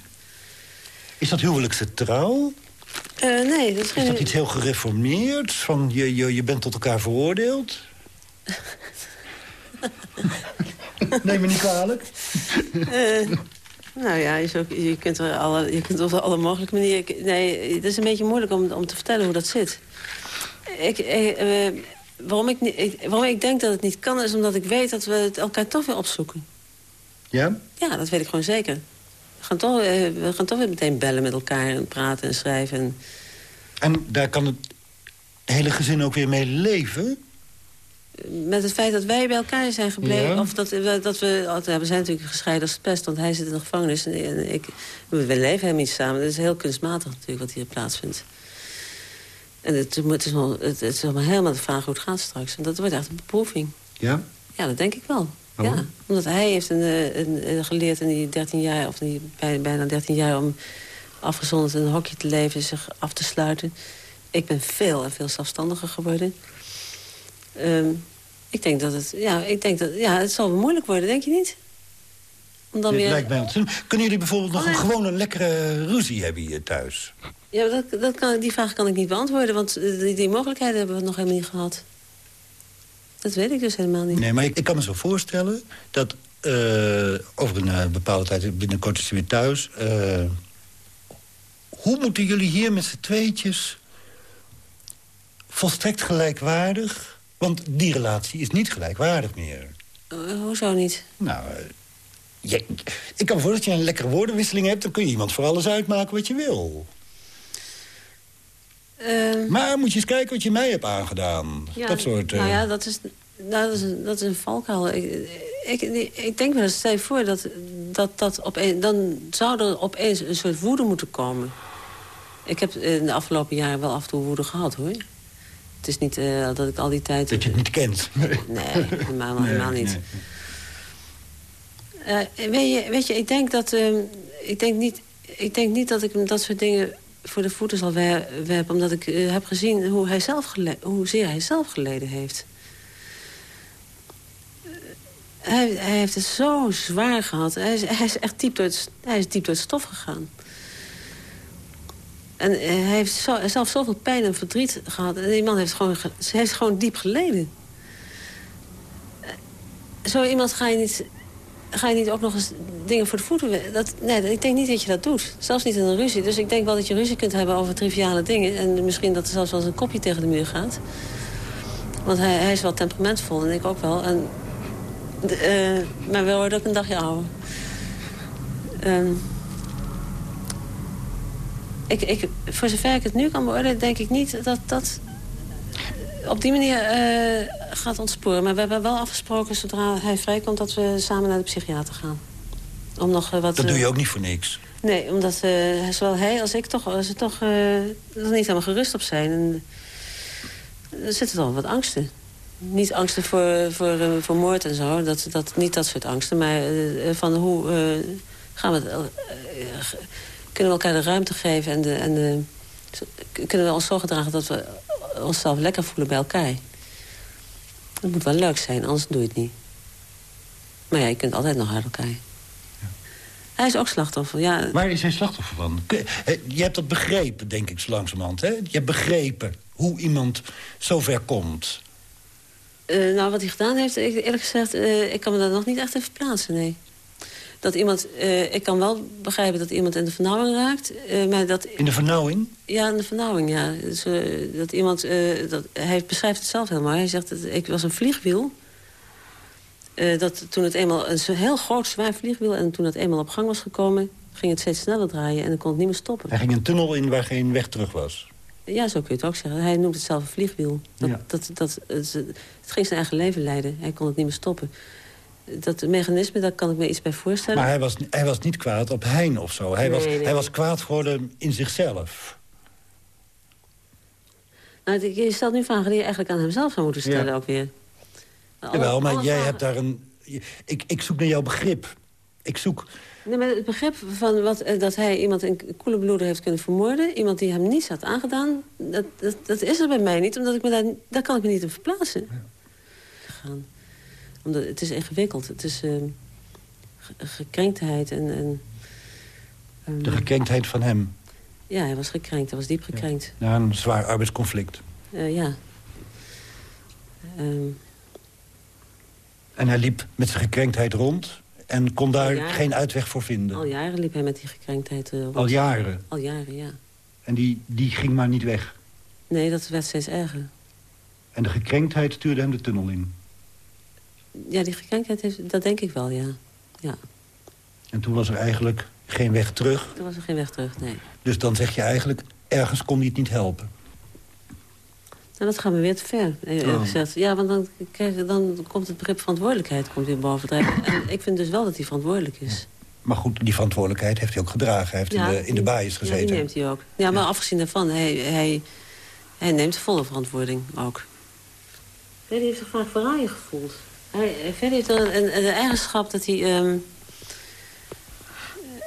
Is dat huwelijkse trouw? Eh, nee, dat is Is geen... dat iets heel gereformeerd? Van je, je, je bent tot elkaar veroordeeld? Neem me niet kwalijk. Eh, nou ja, je, zou- je kunt er alle, je kunt op alle mogelijke manieren... Nee, het is een beetje moeilijk om, om te vertellen hoe dat zit. Ik, eh, eh, waarom, ik, ik, waarom ik denk dat het niet kan, is omdat ik weet dat we het elkaar toch weer opzoeken. Ja? Ja, dat weet ik gewoon zeker. We gaan toch, eh, we gaan toch weer meteen bellen met elkaar en praten en schrijven. En, En daar kan het hele gezin ook weer mee leven? met het feit dat wij bij elkaar zijn gebleven... Ja. of dat we, dat we, oh, we zijn natuurlijk gescheiden als pest... want hij zit in de gevangenis en, ik, we, leven helemaal niet samen. Het is heel kunstmatig natuurlijk wat hier plaatsvindt. En het, het, is, wel, het, het is allemaal helemaal de vraag hoe het gaat straks. En dat wordt echt een beproeving. Ja? Ja, dat denk ik wel. Ja, omdat hij heeft een, eh, een, een geleerd in die 13 jaar, of die, bijna 13 jaar... om afgezonderd in een hokje te leven, zich af te sluiten. Ik ben veel en veel zelfstandiger geworden. Ehm, ik denk dat het... Ja, ik denk dat, ja, het zal wel moeilijk worden, denk je niet? Om dan Dit weer... lijkt mij ontzettend. Kunnen jullie bijvoorbeeld nog Oh, een, gewoon een lekkere ruzie hebben hier thuis? Ja, dat, dat kan, die vraag kan ik niet beantwoorden, want eh, die, die mogelijkheden hebben we nog helemaal niet gehad. Dat weet ik dus helemaal niet. Nee, maar ik, ik kan me zo voorstellen dat eh, over een eh, bepaalde tijd, binnenkort is hij weer thuis. eh, hoe moeten jullie hier met z'n tweetjes volstrekt gelijkwaardig... want die relatie is niet gelijkwaardig meer. Hoezo niet? Nou, je- ik kan me voorstellen dat je een lekkere woordenwisseling hebt... dan kun je iemand voor alles uitmaken wat je wil. Ehm, Maar moet je eens kijken wat je mij hebt aangedaan. Ja, dat soort... eh, Nou ja, dat is, dat is, een, dat is een valkuil. Ik, ik, ik denk wel eens, stel je voor dat, dat, dat opeen, dan zou er opeens een soort woede moeten komen. Ik heb in de afgelopen jaren wel af en toe woede gehad, hoor. Het is niet eh, dat ik al die tijd... Dat je het niet kent. Nee, helemaal, helemaal niet. Eh, weet, je, weet je, ik denk dat... ehm, ik, denk niet, ik denk niet dat ik dat soort dingen voor de voeten zal wer- werpen... omdat ik eh, heb gezien hoe hij zelf gele- hoezeer hij zelf geleden heeft. Eh, hij, hij heeft het zo zwaar gehad. Hij is, hij is echt diep door het, hij is diep door het stof gegaan. En hij heeft zo, zelf zoveel pijn en verdriet gehad. En die man heeft gewoon, heeft gewoon diep geleden. Zo iemand ga je niet ga je niet ook nog eens dingen voor de voeten... Dat, nee, ik denk niet dat je dat doet. Zelfs niet in een ruzie. Dus ik denk wel dat je ruzie kunt hebben over triviale dingen. En misschien dat er zelfs wel eens een kopje tegen de muur gaat. Want hij, hij is wel temperamentvol en ik ook wel. En, uh, maar we worden ook een dagje ouder. Um, ik, ik, voor zover ik het nu kan beoordelen, denk ik niet dat dat op die manier uh, gaat ontsporen. Maar we hebben wel afgesproken, zodra hij vrijkomt... dat we samen naar de psychiater gaan. Om nog, uh, wat, dat doe je ook niet voor niks? Nee, omdat zowel hij als ik toch, als toch er niet helemaal gerust op zijn. En, er zitten dan wat angsten. Niet angsten voor, voor, voor moord en zo, dat, dat, niet dat soort angsten. Maar van hoe gaan we... kunnen we elkaar de ruimte geven en, de, en de, kunnen we ons zo gedragen dat we onszelf lekker voelen bij elkaar. Het moet wel leuk zijn, anders doe je het niet. Maar ja, je kunt altijd nog uit elkaar. Ja. Hij is ook slachtoffer, ja. Waar is hij slachtoffer van? Je hebt dat begrepen, denk ik, zo langzamerhand. Hè? Je hebt begrepen hoe iemand zo ver komt. Uh, nou, wat hij gedaan heeft, eerlijk gezegd... Uh, ik kan me daar nog niet echt even plaatsen, nee dat iemand... Uh, ik kan wel begrijpen dat iemand in de vernauwing raakt. Uh, maar dat, in de vernauwing? Ja, in de vernauwing, ja. Dus, uh, dat iemand... dat, hij beschrijft het zelf helemaal. Hij zegt, dat, ik was een vliegwiel. dat toen het eenmaal... Een heel groot, zwaar vliegwiel... en toen het eenmaal op gang was gekomen... ging het steeds sneller draaien en dan kon het niet meer stoppen. Hij ging een tunnel in waar geen weg terug was? Ja, zo kun je het ook zeggen. Hij noemt het zelf een vliegwiel. Dat, ja. dat, dat, het, het ging zijn eigen leven leiden. Hij kon het niet meer stoppen dat mechanisme, daar kan ik me iets bij voorstellen. Maar hij was, hij was niet kwaad op Hein of zo. Hij, was, hij was kwaad geworden in zichzelf. Nou, je stelt nu vragen die je eigenlijk aan hemzelf zou moeten stellen ook weer. Alle, Jawel, maar jij hebt daar een... Ik, ik zoek naar jouw begrip. Ik zoek... Nee, maar het begrip van wat, eh, dat hij iemand in koele bloeden heeft kunnen vermoorden... iemand die hem niets had aangedaan... dat, dat, dat is er bij mij niet, omdat ik me daar, daar kan ik me niet in verplaatsen. Ja. Gaan omdat het is ingewikkeld. Het is uh, gekrenktheid en... en um, de gekrenktheid van hem? Ja, hij was gekrenkt. Hij was diep gekrenkt. Ja, een zwaar arbeidsconflict. Uh, ja. Um, en hij liep met zijn gekrenktheid rond... en kon daar geen uitweg voor vinden? Al jaren liep hij met die gekrenktheid uh, rond. Al jaren? Al jaren, ja. En die, die ging maar niet weg? Nee, dat werd steeds erger. En de gekrenktheid stuurde hem de tunnel in? Ja, die gekrenktheid heeft, dat denk ik wel, ja. ja. En toen was er eigenlijk geen weg terug? Toen was er geen weg terug, nee. Dus dan zeg je eigenlijk, ergens kon hij het niet helpen? Nou, dat gaat me weer te ver, oh. gezegd. Ja, want dan, krijg, dan komt het begrip verantwoordelijkheid komt weer bovendrijven. en ik vind dus wel dat hij verantwoordelijk is. Maar goed, die verantwoordelijkheid heeft hij ook gedragen. Hij heeft in de, in de gezeten. Ja, die neemt hij ook. Ja, maar afgezien daarvan, hij, hij, hij neemt volle verantwoording ook. Hij heeft zich vaak verraaien gevoeld. Hij, verder heeft een, een, een, eigenschap dat hij... Um,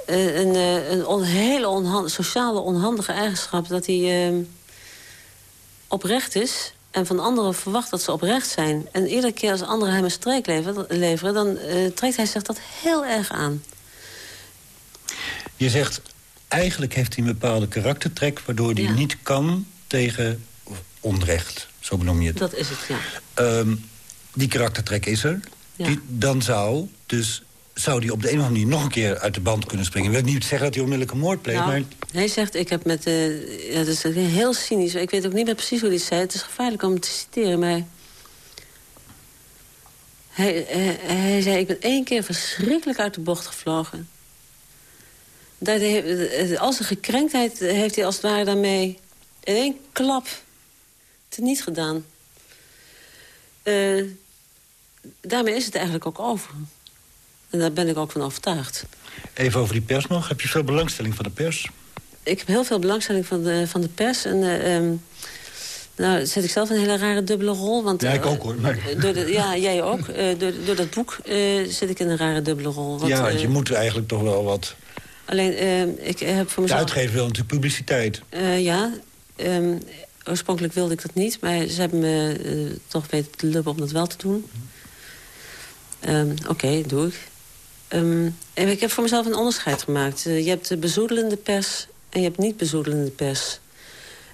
een, een, een hele onhand, sociale onhandige eigenschap... dat hij um, oprecht is en van anderen verwacht dat ze oprecht zijn. En iedere keer als anderen hem een streek leveren... dan uh, trekt hij zich dat heel erg aan. Je zegt, eigenlijk heeft hij een bepaalde karaktertrek... waardoor hij niet kan tegen onrecht, zo benoem je het. Dat is het, ja. Um, die karaktertrek is er. Die, dan zou dus zou die op de een of andere manier nog een keer uit de band kunnen springen. Ik wil niet zeggen dat hij onmiddellijk een moord pleegt, nou, maar... Hij zegt, ik heb met... Uh, ja, dat is heel cynisch. Ik weet ook niet meer precies hoe hij het zei. Het is gevaarlijk om te citeren, maar... Hij, hij, eh, hij zei, ik ben één keer verschrikkelijk uit de bocht gevlogen. Dat hij, al zijn gekrenktheid heeft hij als het ware daarmee... in één klap teniet gedaan. Uh, daarmee is het eigenlijk ook over. En daar ben ik ook van overtuigd. Even over die pers nog. Heb je veel belangstelling van de pers? Ik heb heel veel belangstelling van de, van de pers. En uh, um, nou zet ik zelf een hele rare dubbele rol. Want, ja, ik ook hoor. Maar... Door de, ja, jij ook. Uh, door, door dat boek uh, zit ik in een rare dubbele rol. Want, ja, want je moet eigenlijk toch wel wat... Alleen, ehm, ik heb voor mezelf... De uitgever wil natuurlijk publiciteit. ja, um, oorspronkelijk wilde ik dat niet. Maar ze hebben me toch weten te lukken om dat wel te doen. Um, Oké, okay, doe ik. Um, ik heb voor mezelf een onderscheid gemaakt. Uh, je hebt de bezoedelende pers En je hebt niet bezoedelende pers.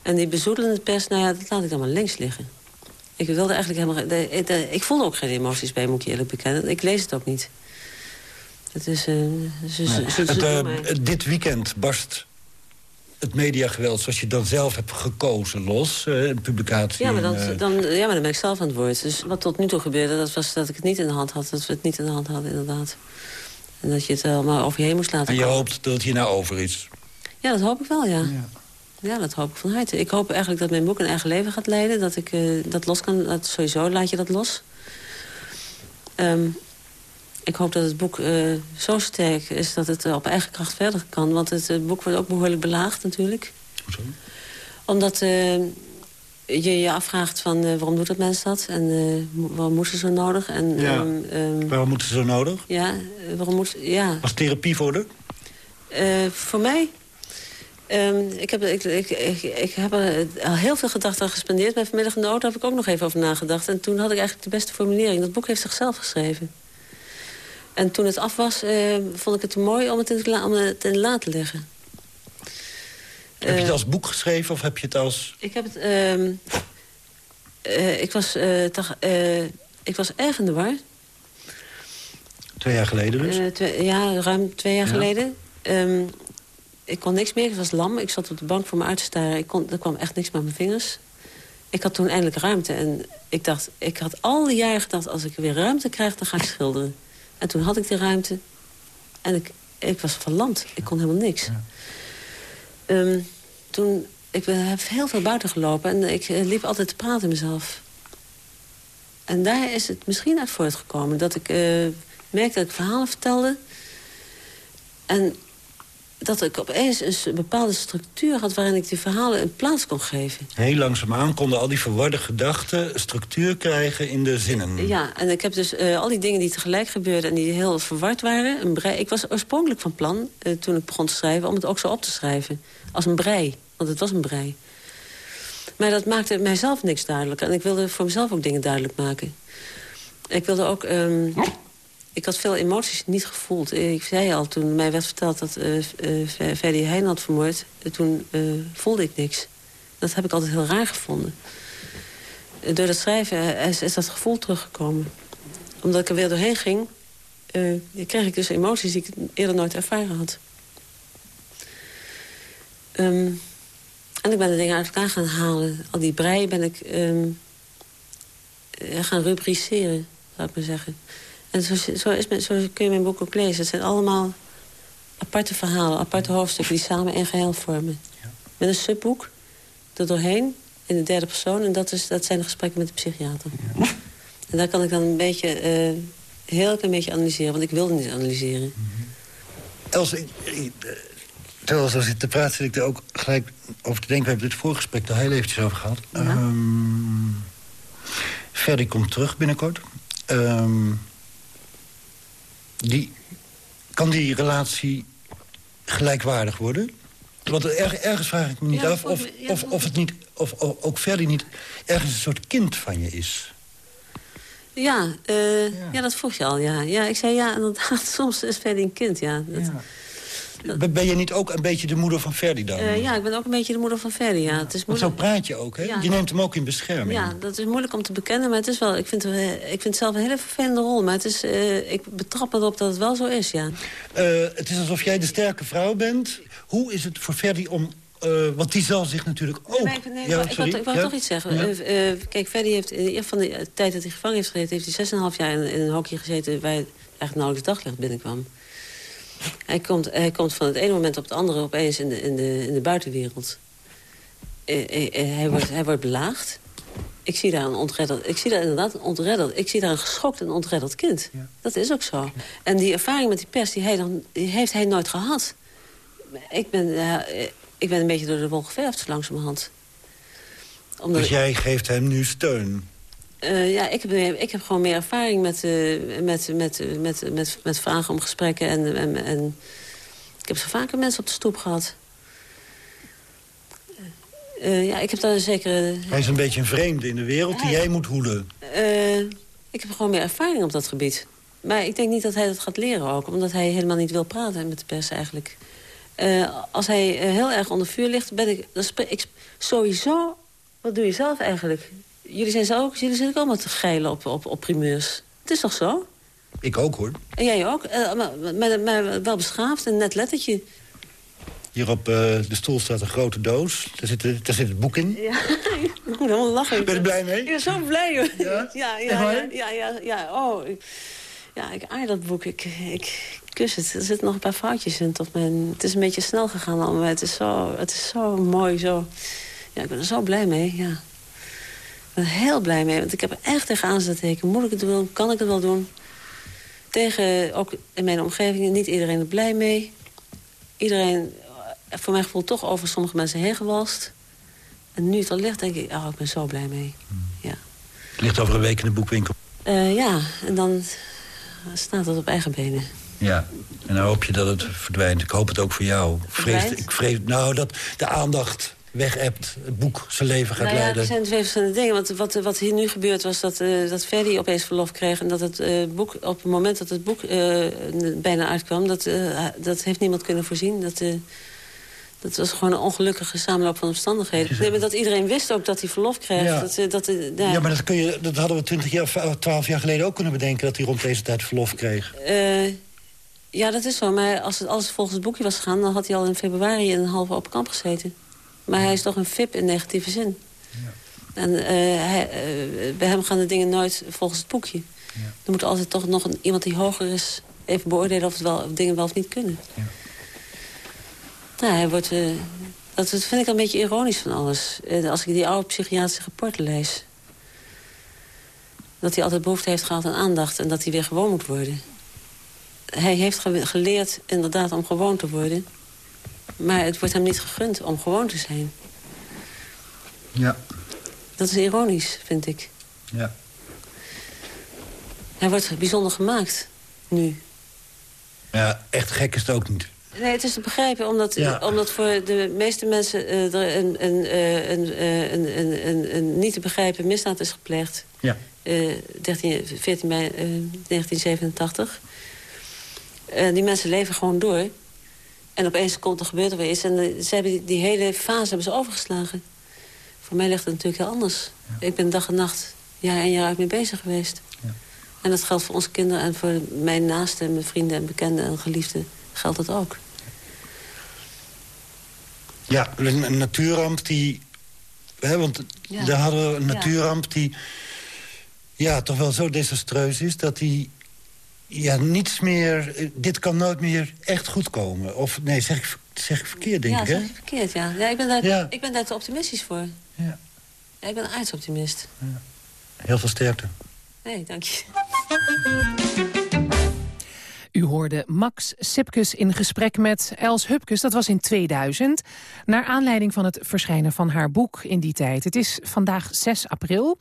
En die bezoedelende pers, nou ja, dat laat ik dan maar links liggen. Ik wilde eigenlijk helemaal... De, de, ik voelde ook geen emoties bij, moet ik je eerlijk bekennen. Ik lees het ook niet. Het is... Uh, nee. het, uh, dit weekend barst het mediageweld zoals je dan zelf hebt gekozen los, uh, een publicatie. Ja maar, dan, en, dan, ja, maar dan ben ik zelf aan het woord. Dus wat tot nu toe gebeurde, dat was dat ik het niet in de hand had. Dat we het niet in de hand hadden, inderdaad. En dat je het allemaal over je heen moest laten En je komen. hoopt dat het hier nou over is? Ja, dat hoop ik wel, ja. ja. Ja, dat hoop ik van harte. Ik hoop eigenlijk dat mijn boek een eigen leven gaat leiden. Dat ik uh, dat los kan. Dat sowieso laat je dat los. Um, ik hoop dat het boek uh, zo sterk is dat het uh, op eigen kracht verder kan. Want het, het, boek wordt ook behoorlijk belaagd natuurlijk. Hoezo? Omdat uh, je je afvraagt van waarom doet dat mens dat? En waarom moeten ze zo nodig? En, ja. um, um, waarom moeten ze zo nodig? Ja, waarom moet... Ja. Als therapie voor de? voor mij... Um, ik, heb, ik, ik, ik, ik heb er al heel veel gedachten aan gespendeerd. Maar vanmiddag in de auto heb ik ook nog even over nagedacht. En toen had ik eigenlijk de beste formulering. Dat boek heeft zichzelf geschreven. En toen het af was, uh, vond ik het te mooi om het in om het in la te leggen. Heb je het als boek geschreven of heb je het als... Ik heb het... Uh, uh, ik, was, ik was erg in de war. Twee jaar geleden dus? Twee, ja, ruim twee jaar ja. geleden. Um, ik kon niks meer, ik was lam. Ik zat op de bank voor me uit te staren. Ik kon, er kwam echt niks met mijn vingers. Ik had toen eindelijk ruimte. En ik dacht, ik had al die jaren gedacht... als ik weer ruimte krijg, dan ga ik schilderen. En toen had ik die ruimte. En ik, ik was verlamd. Ik kon helemaal niks. Ja. Um, toen, ik heb heel veel buiten gelopen. En ik liep altijd te praten mezelf. En daar is het misschien uit voortgekomen. Dat ik uh, merkte dat ik verhalen vertelde. En dat ik opeens een bepaalde structuur had... waarin ik die verhalen een plaats kon geven. Heel langzaamaan konden al die verwarde gedachten... structuur krijgen in de zinnen. Ja, en ik heb dus uh, al die dingen die tegelijk gebeurden... en die heel verward waren. Een brei, ik was oorspronkelijk van plan, uh, toen ik begon te schrijven... om het ook zo op te schrijven. Als een brei, want het was een brei. Maar dat maakte mijzelf niks duidelijk. En ik wilde voor mezelf ook dingen duidelijk maken. Ik wilde ook... Um, ik had veel emoties niet gevoeld. Ik zei al, toen mij werd verteld dat uh, uh, Ferdy Heijn had vermoord... Uh, toen voelde ik niks. Dat heb ik altijd heel raar gevonden. door dat schrijven is, dat gevoel teruggekomen. Omdat ik er weer doorheen ging... kreeg ik dus emoties die ik eerder nooit ervaren had. Um, en ik ben de dingen uit elkaar gaan halen. Al die brei ben ik um, gaan rubriceren, zou ik maar zeggen. En zo, zo, is zo kun je mijn boek ook lezen. Het zijn allemaal aparte verhalen, aparte hoofdstukken... die samen een geheel vormen. Ja. Met een subboek er doorheen, in de derde persoon. En dat, is, dat zijn de gesprekken met de psychiater. Ja. En daar kan ik dan een beetje, uh, heel klein beetje analyseren. Want ik wilde niet analyseren. Mm -hmm. Els, ik, ik, terwijl we zitten te praten... zit ik er ook gelijk over te denken. We hebben dit voorgesprek er heel eventjes over gehad. Ja. Um, Ferdy komt terug binnenkort. Um, die, kan die relatie gelijkwaardig worden? Want er, ergens vraag ik me niet ja, af of, ja, of, of, het niet, of, of ook verder niet ergens een soort kind van je is. Ja, uh, ja. ja. dat vroeg je al, ja. ja. Ik zei ja, inderdaad, soms is Ferdy een kind, ja. Dat, dat... Ben je niet ook een beetje de moeder van Ferdy dan? Uh, ja, ik ben ook een beetje de moeder van Ferdy, ja. Het is Want zo praat je ook, hè? Je neemt hem ook in bescherming. Ja, dat is moeilijk om te bekennen, maar het is wel... Ik vind, uh, ik vind het zelf een hele vervelende rol, maar het is, uh, ik betrap erop dat het wel zo is, ja. het is alsof jij de sterke vrouw bent. Hoe is het voor Ferdy om uh, want die zal zich natuurlijk ook... Nee, nee, ja, ik, wou, ik wou ja? toch iets zeggen. Ja? Uh, uh, kijk, Ferdy heeft in ieder van de tijd dat hij gevangen heeft gezeten... heeft hij 6,5 jaar in, in, een hokje gezeten... waar eigenlijk nauwelijks daglicht binnenkwam. Hij komt, hij komt van het ene moment op het andere opeens in de, in de, in de buitenwereld. hij, wordt, hij wordt belaagd. Ik zie daar een ontredderd... Ik zie daar inderdaad een ontredderd... Ik zie daar een geschokt en ontredderd kind. Dat is ook zo. En die ervaring met die pers, die, hij dan, die heeft hij nooit gehad. Ik ben ik ben een beetje door de wol geverfd, langzamerhand. Omdat dus jij geeft hem nu steun? Uh, ja, ik heb, ik heb gewoon meer ervaring met, uh, met, met, met, met, met vragen om gesprekken. En, en, en ik heb zo vaker mensen op de stoep gehad. Uh, ja, ik heb daar zeker... Hij is een beetje een vreemde in de wereld die jij moet hoeden. ik heb gewoon meer ervaring op dat gebied. Maar ik denk niet dat hij dat gaat leren ook. Omdat hij helemaal niet wil praten met de pers eigenlijk. Eh, als hij eh, heel erg onder vuur ligt, ben ik, dan ik sowieso... Wat doe je zelf eigenlijk? Jullie zijn, zo ook, jullie zijn ook allemaal te geilen op, op, op primeurs. Het is toch zo? Ik ook, hoor. En jij ook? Uh, maar, maar, maar, wel beschaafd, een net lettertje. Hier op uh, de stoel staat een grote doos. Daar zit, daar zit het boek in. Ja, ik moet helemaal lachen. Ben je er blij mee? Ik ben zo blij, hoor. Ja? Ja, ja, ja, ja, ja, ja. Oh, ik, ja, ik aai dat boek. Ik, ik kus het. Er zitten nog een paar foutjes in. Tot mijn, het is een beetje snel gegaan allemaal. Het is zo, het is zo mooi, zo... Ja, ik ben er zo blij mee, ja. Ik ben heel blij mee, want ik heb er echt tegenaan zitten teken. Moet ik het doen? Kan ik het wel doen? Tegen, ook in mijn omgeving, niet iedereen er blij mee. Iedereen, voor mijn gevoel, toch over sommige mensen heen gewalst. En nu het al ligt, denk ik, oh, ik ben zo blij mee. Ja. Het ligt over een week in de boekwinkel. Uh, ja, en dan staat het op eigen benen. Ja, en dan hoop je dat het verdwijnt. Ik hoop het ook voor jou. Ik vrees, ik vrees nou, dat de aandacht weg hebt, het boek zijn leven gaat nou ja, leiden. Er zijn twee verschillende dingen. Want wat, wat hier nu gebeurt was dat, uh, dat Ferdy opeens verlof kreeg... en dat het uh, boek, op het moment dat het boek uh, bijna uitkwam... dat, dat heeft niemand kunnen voorzien. Dat, dat was gewoon een ongelukkige samenloop van omstandigheden. Nee, maar dat iedereen wist ook dat hij verlof kreeg. Ja, dat, dat, ja maar dat, kun je, dat hadden we twintig jaar, twaalf jaar geleden ook kunnen bedenken... dat hij rond deze tijd verlof kreeg. ja, dat is zo. Maar als het alles volgens het boekje was gegaan... dan had hij al in februari een halve open kamp gezeten. Maar hij is toch een VIP in negatieve zin. Ja. En uh, hij, uh, bij hem gaan de dingen nooit volgens het boekje. Ja. Er moet altijd toch nog een, iemand die hoger is... even beoordelen of, het wel, of dingen wel of niet kunnen. Ja. Nou, hij wordt... Uh, dat vind ik een beetje ironisch van alles. als ik die oude psychiatrische rapporten lees. Dat hij altijd behoefte heeft gehad aan aandacht... en dat hij weer gewoon moet worden. Hij heeft geleerd inderdaad om gewoon te worden... Maar het wordt hem niet gegund om gewoon te zijn. Ja. Dat is ironisch, vind ik. Ja. Hij wordt bijzonder gemaakt, nu. Ja, echt gek is het ook niet. Nee, het is te begrijpen, omdat, ja. omdat voor de meeste mensen... Uh, er een, een, uh, een, een, een, een, niet te begrijpen misdaad is gepleegd. Ja. Uh, 13, 14 mei 1987. die mensen leven gewoon door. En opeens komt er gebeurt er weer iets. En ze hebben die, die, hele fase hebben ze overgeslagen. Voor mij ligt het natuurlijk heel anders. Ja. Ik ben dag en nacht, jaar en jaar uit mee bezig geweest. Ja. En dat geldt voor onze kinderen en voor mijn naasten... mijn vrienden en bekenden en geliefden geldt dat ook. Ja, een, natuurramp die... Hè, want ja. daar hadden we een natuurramp die... ja, toch wel zo desastreus is... dat die ja, niets meer... Dit kan nooit meer echt goed komen. Of nee, zeg ik, zeg ik verkeerd, denk ja, ik, hè? zeg ik verkeerd, ja. ja, ik, ben daar, Ja. ik ben daar te optimistisch voor. Ja. Ja, ik ben een aardsoptimist. Heel veel sterkte. Nee, dank je. U hoorde Max Sipkes in gesprek met Els Hupkes. Dat was in 2000. Naar aanleiding van het verschijnen van haar boek in die tijd. Het is vandaag 6 april.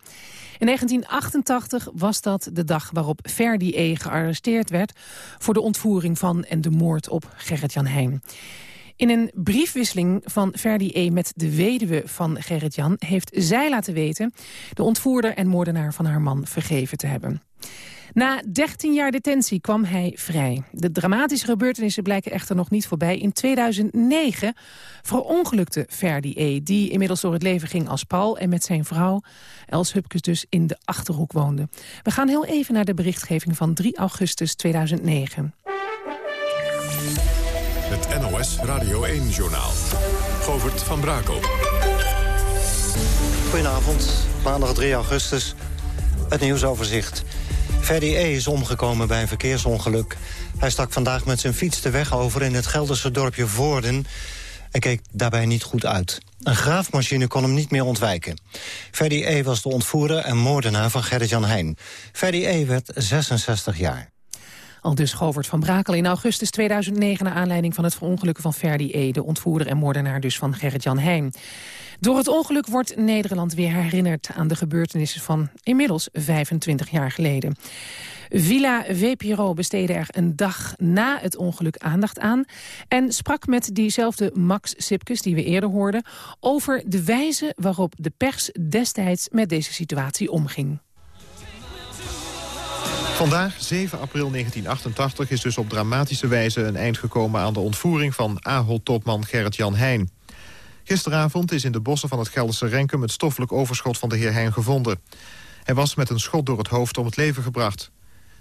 In 1988 was dat de dag waarop Ferdi E. gearresteerd werd... voor de ontvoering van en de moord op Gerrit-Jan Heijn. In een briefwisseling van Ferdi E. met de weduwe van Gerrit-Jan... heeft zij laten weten de ontvoerder en moordenaar van haar man vergeven te hebben. Na 13 jaar detentie kwam hij vrij. De dramatische gebeurtenissen blijken echter nog niet voorbij. In 2009 verongelukte Ferdi E., die inmiddels door het leven ging als Paul... en met zijn vrouw, Els Hupkes, dus in de Achterhoek woonde. We gaan heel even naar de berichtgeving van 3 augustus 2009. Radio 1-journaal. Govert van Brakel. Goedenavond, maandag 3 augustus. Het nieuwsoverzicht. Ferdy E. is omgekomen bij een verkeersongeluk. Hij stak vandaag met zijn fiets de weg over in het Gelderse dorpje Voorden... en keek daarbij niet goed uit. Een graafmachine kon hem niet meer ontwijken. Ferdy E. was de ontvoerder en moordenaar van Gerrit-Jan Heijn. Ferdy E. werd 66 jaar. Al dus Govert van Brakel in augustus 2009... naar aanleiding van het verongelukken van Ferdi E., de ontvoerder en moordenaar dus van Gerrit-Jan Heijn. Door het ongeluk wordt Nederland weer herinnerd aan de gebeurtenissen van inmiddels 25 jaar geleden. Villa VPRO besteedde er een dag na het ongeluk aandacht aan... en sprak met diezelfde Max Sipkes, die we eerder hoorden... over de wijze waarop de pers destijds met deze situatie omging. Vandaag, 7 april 1988, is dus op dramatische wijze een eind gekomen aan de ontvoering van Ahold-topman Gerrit-Jan Heijn. Gisteravond is in de bossen van het Gelderse Renkum het stoffelijk overschot van de heer Heijn gevonden. Hij was met een schot door het hoofd om het leven gebracht.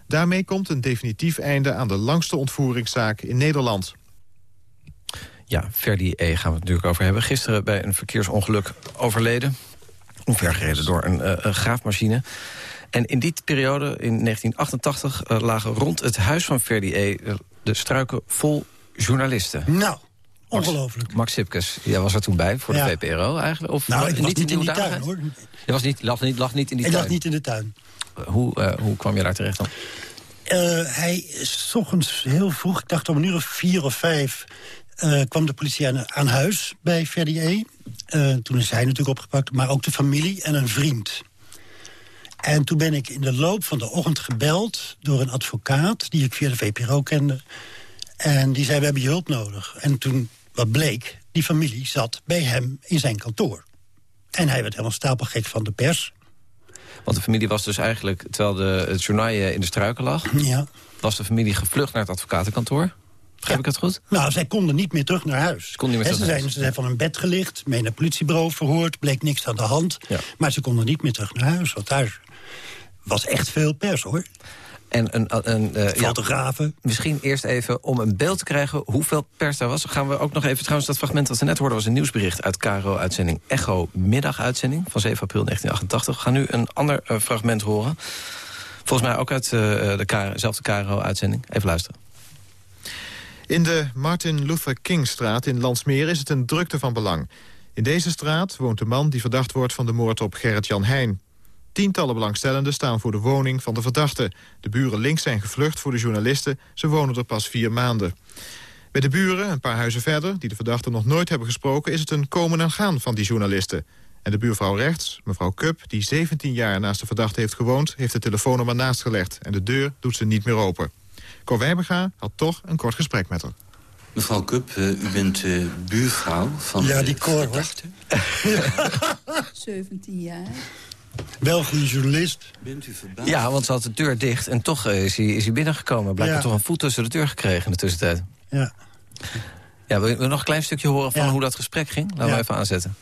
Daarmee komt een definitief einde aan de langste ontvoeringszaak in Nederland. Ja, Ferdi E. gaan we het natuurlijk over hebben. Gisteren bij een verkeersongeluk overleden. Omvergereden door een, een graafmachine. En in die periode, in 1988, uh, lagen rond het huis van Ferdi E. de struiken vol journalisten. Nou, ongelooflijk. Max Sipkes, jij was er toen bij voor de. VPRO eigenlijk? Of Nou, ik niet in die tuin, Dagen? hoor. Je was niet, lag, niet, lag niet in die Ik tuin? lag niet in de tuin. Hoe, eh, hoe kwam je daar terecht dan? Eh, hij is 's ochtends heel vroeg, ik dacht om een uur of vier of vijf... eh, kwam de politie aan, aan huis bij Verdier. Eh toen is hij natuurlijk opgepakt, maar ook de familie en een vriend. En toen ben ik in de loop van de ochtend gebeld door een advocaat... die ik via de VPRO kende. En die zei, we hebben je hulp nodig. En toen, wat bleek, die familie zat bij hem in zijn kantoor. En hij werd helemaal stapelgek van de pers. Want de familie was dus eigenlijk, terwijl de, het journaal in de struiken lag... Ja. was de familie gevlucht naar het advocatenkantoor. Begrijp ik het goed? Nou, zij konden niet meer terug naar huis. Ze, konden niet meer ze, terug naar zijn, ze zijn van hun bed gelicht, mee naar het politiebureau verhoord... bleek niks aan de hand, maar ze konden niet meer terug naar huis. Want daar was echt veel pers, hoor. En een, een, eh, ja, Fotografen. misschien eerst even om een beeld te krijgen hoeveel pers daar was. Gaan we ook nog even, trouwens dat fragment dat we net hoorden... was een nieuwsbericht uit KRO-uitzending Echo Middaguitzending... van 7 april 1988. We gaan nu een ander eh, fragment horen. Volgens mij ook uit eh, de dezelfde KRO-uitzending. Even luisteren. In de Martin Luther Kingstraat in Landsmeer is het een drukte van belang. In deze straat woont de man die verdacht wordt van de moord op Gerrit-Jan Heijn. Tientallen belangstellenden staan voor de woning van de verdachte. De buren links zijn gevlucht voor de journalisten. Ze wonen er pas vier maanden. Bij de buren, een paar huizen verder, die de verdachte nog nooit hebben gesproken... is het een komen en gaan van die journalisten. En de buurvrouw rechts, mevrouw Kup, die 17 jaar naast de verdachte heeft gewoond... heeft de telefoonnummer naast gelegd en de deur doet ze niet meer open. Cor Wijbega had toch een kort gesprek met haar. Mevrouw Kup, eh, u bent eh, buurvrouw van Ja, de die Cor, hoor. verdachte. 17 jaar. Wel goede journalist. Bent u verbaasd? Ja, want ze had de deur dicht en toch eh, is hij, is hij binnengekomen. Blijkbaar Ja. toch een voet tussen de deur gekregen in de tussentijd. Ja. Ja, wil je nog een klein stukje horen van Ja. hoe dat gesprek ging? Laten Ja. we even aanzetten.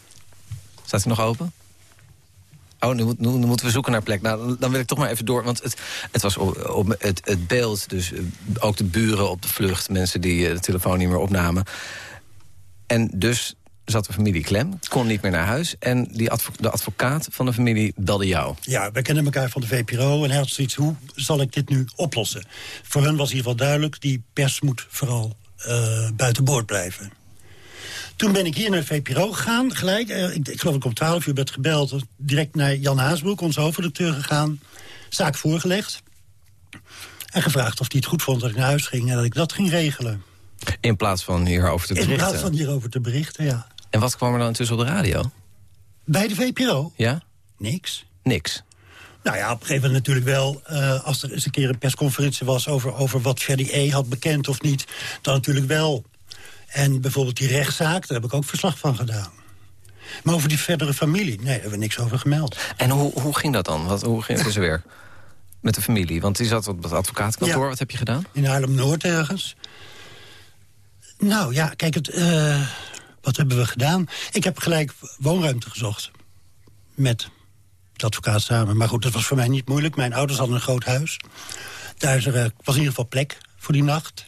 Staat hij nog open? Oh, nu, moet- nu, nu moeten we zoeken naar plek. Nou, dan- dan wil ik toch maar even door. Want het, het was op, op het, het beeld, dus eh, ook de buren op de vlucht... mensen die eh, de telefoon niet meer opnamen. En dus zat de familie klem, kon niet meer naar huis... en die advo- de advocaat van de familie belde jou. Ja, wij kennen elkaar van de VPRO en hij had zoiets... hoe zal ik dit nu oplossen? Voor hun was in ieder geval duidelijk... die pers moet vooral eh buiten boord blijven. Toen ben ik hier naar de VPRO gegaan, gelijk. eh, ik, ik geloof ik om 12 uur werd gebeld. Direct naar Jan Haasbroek, onze hoofdredacteur, gegaan. Zaak voorgelegd. En gevraagd of hij het goed vond dat ik naar huis ging... en dat ik dat ging regelen. In plaats van hierover te In berichten. plaats van hierover te berichten, ja. En wat kwam er dan intussen op de radio? Bij de VPRO? Ja? Niks. Niks. Nou ja, op een gegeven moment natuurlijk wel... eh, als er eens een keer een persconferentie was... over, over wat Ferdy E. had bekend of niet, dan natuurlijk wel. En bijvoorbeeld die rechtszaak, daar heb ik ook verslag van gedaan. Maar over die verdere familie, nee, daar hebben we niks over gemeld. En hoe, hoe ging dat dan? Wat, hoe ging het zijn werk? Met de familie? Want die zat op het advocatenkantoor. Ja. Wat heb je gedaan? In Haarlem-Noord ergens. Nou ja, kijk, het, eh, wat hebben we gedaan? Ik heb gelijk woonruimte gezocht. Met de advocaat samen. Maar goed, dat was voor mij niet moeilijk. Mijn ouders hadden een groot huis. Daar er, eh, was in ieder geval plek voor die nacht.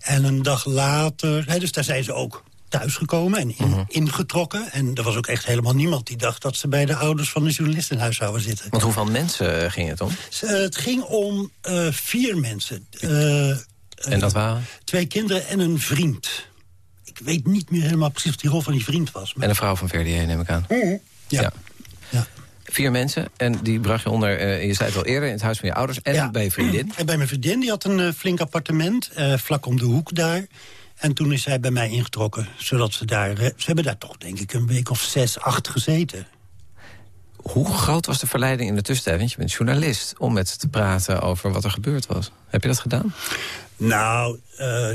En een dag later, hè, dus daar zijn ze ook thuisgekomen en in, ingetrokken. En er was ook echt helemaal niemand die dacht dat ze bij de ouders van de journalist in huis zouden zitten. Want hoeveel mensen eh, ging het om? Eh, het ging om vier mensen. En dat waren? Twee kinderen en een vriend. Ik weet niet meer helemaal precies wat die rol van die vriend was. Maar... En een vrouw van Verdier, neem ik aan. Ja. Vier mensen. En die bracht je onder, eh, je zei het al eerder, in het huis van je ouders. En bij je vriendin. En bij mijn vriendin, die had een eh, flink appartement, eh, vlak om de hoek daar. En toen is zij bij mij ingetrokken, zodat ze daar... ze hebben daar toch, denk ik, een week of zes, acht gezeten. Hoe groot was de verleiding in de tussentijd? Want je bent journalist, om met ze te praten over wat er gebeurd was. Heb je dat gedaan? Nou,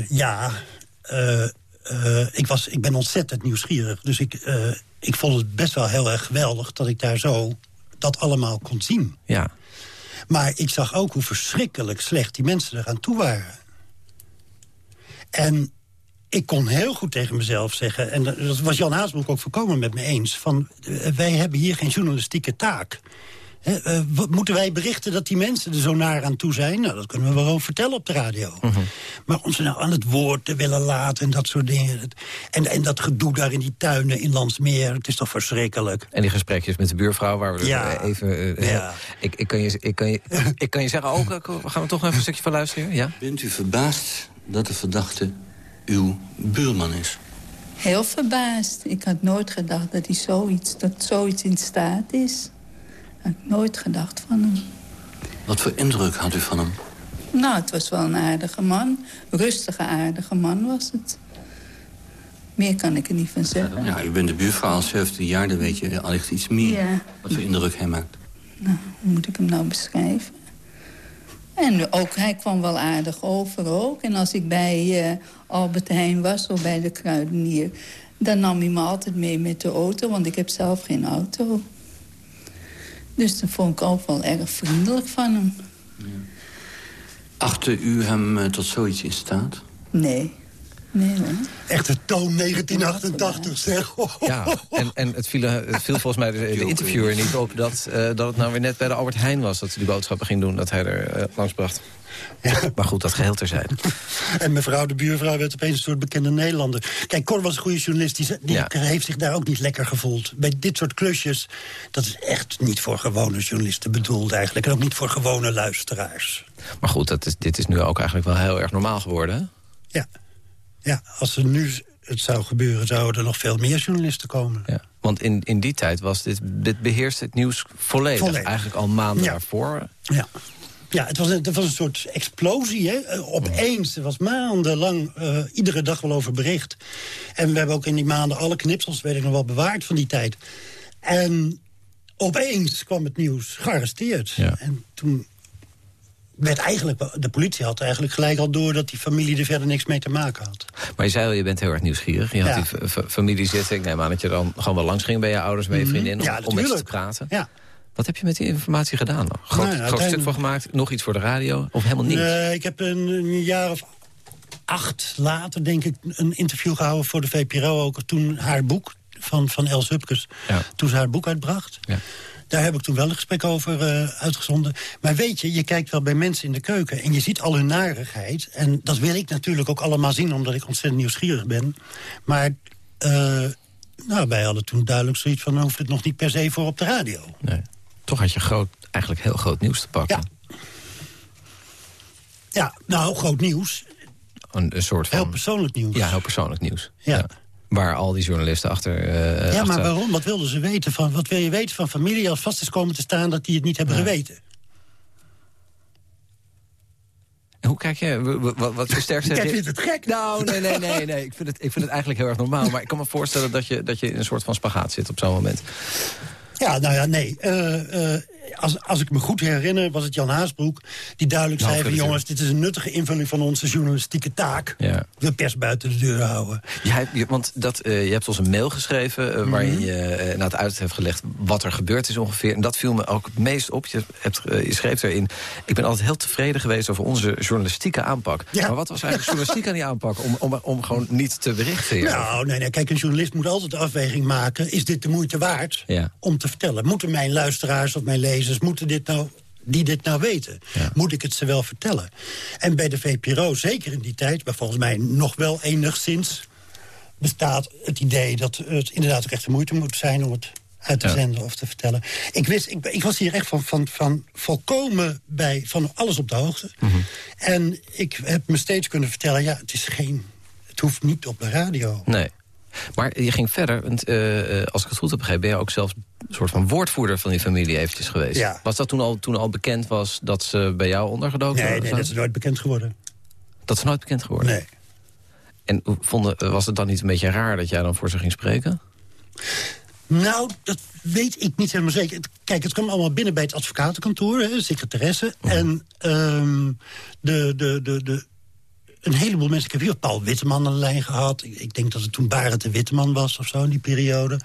ja. Eh, ik, was, ik ben ontzettend nieuwsgierig. Dus ik, eh, ik vond het best wel heel erg geweldig dat ik daar zo dat allemaal kon zien. Ja. Maar ik zag ook hoe verschrikkelijk slecht die mensen eraan toe waren. En ik kon heel goed tegen mezelf zeggen... en dat was Jan Haasbroek ook voorkomen met me eens... van eh, wij hebben hier geen journalistieke taak. Eh, wat moeten wij berichten dat die mensen er zo naar aan toe zijn? Nou, dat kunnen we wel gewoon vertellen op de radio. Maar om ze nou aan het woord te willen laten en dat soort dingen... en, en dat gedoe daar in die tuinen in Landsmeer, het is toch verschrikkelijk. En die gesprekjes met de buurvrouw, waar we dus Ja. even... eh, Ja. ik, ik, kan je, ik, kan je, ik kan je zeggen ook, eh, gaan we toch even een stukje van luisteren? Ja? Bent u verbaasd dat de verdachte uw buurman is? Heel verbaasd. Ik had nooit gedacht dat hij zoiets, dat zoiets in staat is. Had ik nooit gedacht van hem. Wat voor indruk had u van hem? Nou, het was wel een aardige man. Rustige, aardige man was het. Meer kan ik er niet van zeggen. Ja, u bent de buurvrouw al 17 jaar, dan weet je allicht iets meer. Ja. Wat voor indruk hij maakt. Nou, hoe moet ik hem nou beschrijven? En ook, hij kwam wel aardig over ook. En als ik bij eh, Albert Heijn was of bij de kruidenier... dan nam hij me altijd mee met de auto, want ik heb zelf geen auto. Dus dat vond ik ook wel erg vriendelijk van hem. Achtte u hem eh, tot zoiets in staat? Nee. Nee hoor. Echte toon 1988, zeg. Ja, en, en het, viel, eh, het viel volgens mij de, de interviewer niet op... Dat, eh, dat het nou weer net bij de Albert Heijn was... dat hij die boodschappen ging doen, dat hij er langs bracht. Maar goed, dat geheel terzijde. En mevrouw de buurvrouw werd opeens een soort bekende Nederlander. Kijk, Cor was een goede journalist. Die, die heeft zich daar ook niet lekker gevoeld. Bij dit soort klusjes, dat is echt niet voor gewone journalisten bedoeld eigenlijk. En ook niet voor gewone luisteraars. Maar goed, dat is, dit is nu ook eigenlijk wel heel erg normaal geworden, hè? Ja. Ja, als er nu het zou gebeuren, zouden er nog veel meer journalisten komen. Ja. Want in, in die tijd was dit, dit beheerst het nieuws volledig. Volledig. Eigenlijk al maanden Ja. daarvoor. Ja. Ja, het was, een, het was een soort explosie. Hè? Eh, Opeens, er was maandenlang eh, iedere dag wel over bericht. En we hebben ook in die maanden alle knipsels, weet ik nog wel, bewaard van die tijd. En opeens kwam het nieuws gearresteerd. En toen werd eigenlijk, de politie had eigenlijk gelijk al door... dat die familie er verder niks mee te maken had. Maar je zei al, je bent heel erg nieuwsgierig. Je had die fa- fa- familie zitten. Ik neem aan dat je dan gewoon wel langs ging bij je ouders, bij je Mhm. vriendin... om, Ja, om met ze te praten. Ja. Wat heb je met die informatie gedaan? dan? Groot, Nou ja, groot stuk voor gemaakt? Nog iets voor de radio? Of helemaal niks? Ik heb een, een jaar of acht later, denk ik, een interview gehouden voor de VPRO. Ook toen haar boek van, van Els Hupkes, toen ze haar boek uitbracht. Daar heb ik toen wel een gesprek over eh, uitgezonden. Maar weet je, je kijkt wel bij mensen in de keuken... en je ziet al hun narigheid. En dat wil ik natuurlijk ook allemaal zien... omdat ik ontzettend nieuwsgierig ben. Maar eh, nou, wij hadden toen duidelijk zoiets van... hoeft het nog niet per se voor op de radio. Nee. Toch had je groot, eigenlijk heel groot nieuws te pakken. Ja, nou, groot nieuws. Een, een soort van... Heel persoonlijk nieuws. Ja, heel persoonlijk nieuws. Ja. Waar al die journalisten achter... eh, ja, achter- maar waarom? Wat wilden ze weten? Van, wat wil je weten van familie als vast is komen te staan... dat die het niet hebben geweten? En hoe kijk je, wat, wat sterkste... Jij vindt het gek? Nou, nee, nee, nee, nee. Ik vind, het, ik vind het eigenlijk heel erg normaal. Maar ik kan me voorstellen dat je, dat je in een soort van spagaat zit op zo'n moment. Ja, nou ja, nee. Eh, eh, als, als ik me goed herinner, was het Jan Haasbroek... die duidelijk Nou, zei van... jongens, dit is een nuttige invulling van onze journalistieke taak. Ja. De pers buiten de deur houden. Je- want dat, eh, je hebt ons een mail geschreven... eh, waarin Mhm. je eh, nou, het uit hebt gelegd wat er gebeurd is ongeveer. En dat viel me ook het meest op. Je, hebt, je schreef erin... ik ben altijd heel tevreden geweest over onze journalistieke aanpak. Maar wat was eigenlijk journalistiek aan die aanpak? Om, om, om gewoon niet te berichten? Nou, nee, nee, kijk, een journalist moet altijd de afweging maken... is dit de moeite waard Ja. om te vertellen? Moeten mijn luisteraars of mijn lezers... moeten dit nou, die dit nou weten? Moet ik het ze wel vertellen? En bij de VPRO, zeker in die tijd... maar volgens mij nog wel enigszins... bestaat het idee dat het inderdaad ook echt de moeite moet zijn... om het uit te Ja. zenden of te vertellen. Ik, wist, ik, ik was hier echt van, van, van volkomen bij, van alles op de hoogte. Mhm. En ik heb me steeds kunnen vertellen... ja, het is geen... Het hoeft niet op de radio. Nee. Maar je ging verder, want eh, eh, als ik het goed heb begrepen... ben je ook zelfs een soort van woordvoerder van die familie eventjes geweest. Ja. Was dat toen al, toen al bekend was dat ze bij jou ondergedoken Nee, waren? nee, dat is nooit bekend geworden. Dat is nooit bekend geworden? Nee. En vonden, was het dan niet een beetje raar dat jij dan voor ze ging spreken? Nou, dat weet ik niet helemaal zeker. Kijk, het kwam allemaal binnen bij het advocatenkantoor, hè, secretaresse. En ehm, de, de, de, de, een heleboel mensen... Ik heb hier Paul Witteman aan de lijn gehad. Ik, ik, denk dat het toen Barend de Witteman was of zo in die periode.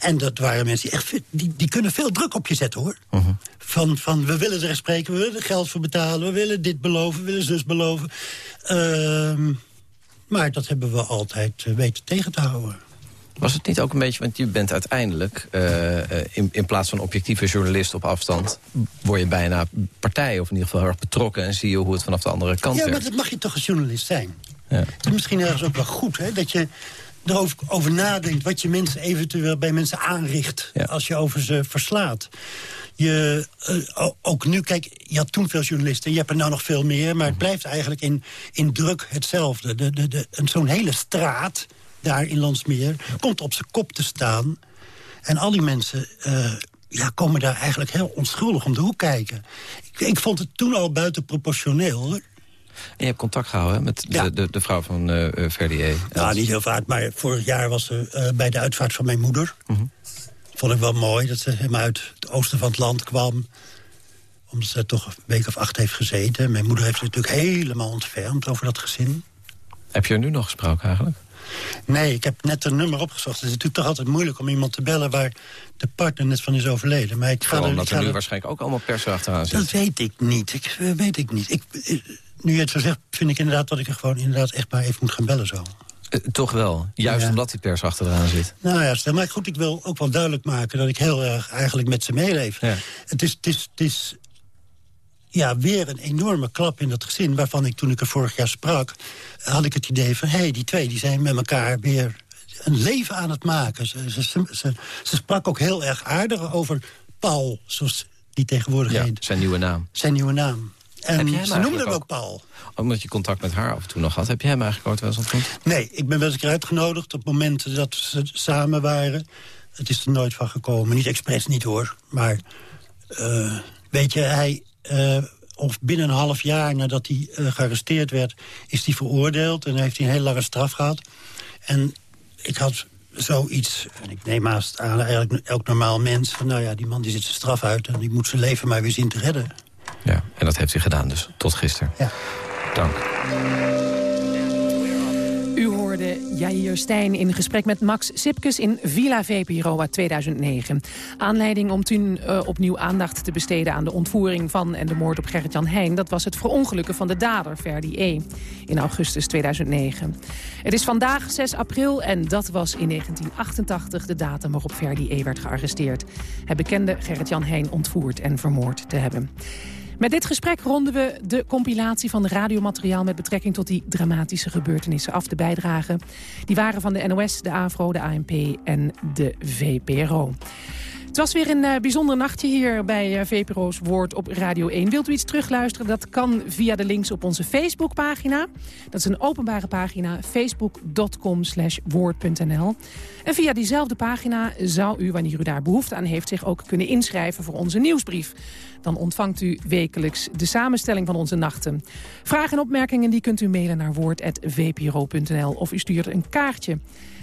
En dat waren mensen die echt... Die, die kunnen veel druk op je zetten, hoor. Mhm. van, van, we willen er spreken, we willen er geld voor betalen... we willen dit beloven, we willen zus beloven. Ehm, maar dat hebben we altijd eh, weten tegen te houden. Was het niet ook een beetje, want je bent uiteindelijk... Uh, in, in plaats van objectieve journalist op afstand... word je bijna partij, of in ieder geval heel erg betrokken... en zie je hoe het vanaf de andere kant Ja, werkt. maar dat mag je toch als journalist zijn? Ja. Het is misschien ergens ook wel goed, hè? Dat je erover over nadenkt wat je mensen eventueel bij mensen aanricht... als je over ze verslaat. Je, uh, ook nu, kijk, je had toen veel journalisten... je hebt er nou nog veel meer, maar het blijft eigenlijk in, in druk hetzelfde. De, de, de, Zo'n hele straat daar in Landsmeer komt op zijn kop te staan. En al die mensen uh, ja, komen daar eigenlijk heel onschuldig om de hoek kijken. Ik, ik vond het toen al buitenproportioneel. Hoor. En je hebt contact gehouden met de, de, de, vrouw van uh, Verdier? Ja, niet heel vaak, maar vorig jaar was ze uh, bij de uitvaart van mijn moeder. Mm -hmm. Vond ik wel mooi dat ze helemaal uit het oosten van het land kwam omdat ze toch een week of acht heeft gezeten. Mijn moeder heeft natuurlijk helemaal ontfermd over dat gezin. Heb je er nu nog gesproken eigenlijk? Nee, ik heb net een nummer opgezocht. Het is natuurlijk toch altijd moeilijk om iemand te bellen... waar de partner net van is overleden. Maar ik ga er, omdat er nu er- waarschijnlijk ook allemaal pers achteraan zit. Dat weet ik niet. Ik, eh, weet ik niet. Ik, eh, nu je het zo zegt, vind ik inderdaad dat ik er gewoon inderdaad echt maar even moet gaan bellen zo. Eh, toch wel, juist Ja. omdat die pers achteraan zit. Nou ja, stel, maar goed, ik wil ook wel duidelijk maken... dat ik heel erg eigenlijk met ze meeleef. Ja. Het is, het is, het is ja, weer een enorme klap in dat gezin... waarvan ik toen ik er vorig jaar sprak... had ik het idee van, hé, hey, die twee die zijn met elkaar weer een leven aan het maken. Ze, ze, ze, sprak ook heel erg aardig over Paul, zoals die tegenwoordig Ja, heet. zijn nieuwe naam. Zijn nieuwe naam. En ze noemde hem ook ook? Paul. Omdat je contact met haar af en toe nog had. Heb jij hem eigenlijk ooit wel eens ontmoet? Nee, ik ben wel eens een keer uitgenodigd op momenten dat ze samen waren. Het is er nooit van gekomen. Niet expres niet hoor. Maar eh, weet je, hij... eh, of binnen een half jaar nadat hij eh, gearresteerd werd... is hij veroordeeld en heeft hij een hele lange straf gehad. En ik had zoiets, en ik neem haast aan eigenlijk elk normaal mens... van nou ja, die man die zit zijn straf uit en die moet zijn leven maar weer zien te redden. Ja, en dat heeft hij gedaan dus. Tot gisteren. Ja. Dank. Hoorde Jair Stijn in gesprek met Max Sipkes in Villa VPRO uit 2009. Aanleiding om toen eh, opnieuw aandacht te besteden aan de ontvoering van en de moord op Gerrit-Jan Heijn. Dat was het verongelukken van de dader, Ferdi E. in augustus 2009. Het is vandaag 6 april en dat was in 1988 de datum waarop Ferdi E. werd gearresteerd. Hij bekende Gerrit-Jan Heijn ontvoerd en vermoord te hebben. Met dit gesprek ronden we de compilatie van radiomateriaal... met betrekking tot die dramatische gebeurtenissen af. De bijdragen die waren van de NOS, de AVRO, de ANP en de VPRO. Het was weer een eh, bijzonder nachtje hier bij eh, VPRO's Woord op Radio 1. Wilt u iets terugluisteren? Dat kan via de links op onze Facebookpagina. Dat is een openbare pagina, facebook.com slash woord.nl. En via diezelfde pagina zou u, wanneer u daar behoefte aan heeft... zich ook kunnen inschrijven voor onze nieuwsbrief. Dan ontvangt u wekelijks de samenstelling van onze nachten. Vragen en opmerkingen die kunt u mailen naar woord.vpro.nl... of u stuurt een kaartje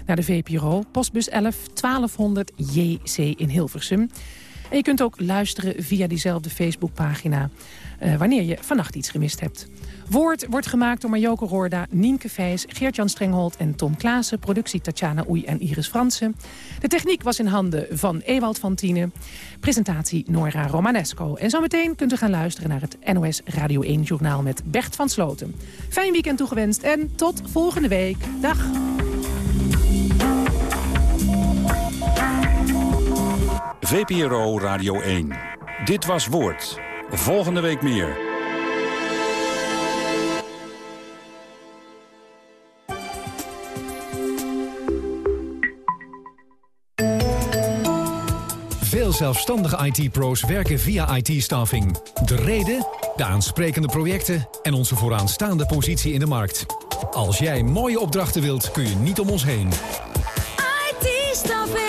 naar de VPRO, postbus 11 1200 JC in Hilversum. En je kunt ook luisteren via diezelfde Facebookpagina... eh, wanneer je vannacht iets gemist hebt. Woord wordt gemaakt door Marjoke Roorda, Nienke Vijs, Geert-Jan Strenghold en Tom Klaassen. Productie Tatjana Oei en Iris Fransen. De techniek was in handen van Ewald van Tienen. Presentatie Nora Romanesco. En zometeen kunt u gaan luisteren naar het NOS Radio 1 Journaal met Bert van Sloten. Fijn weekend toegewenst en tot volgende week. Dag. VPRO Radio 1. Dit was Woord. Volgende week meer. Veel zelfstandige IT-pro's werken via IT-staffing. De reden, de aansprekende projecten en onze vooraanstaande positie in de markt. Als jij mooie opdrachten wilt, kun je niet om ons heen. IT-staffing.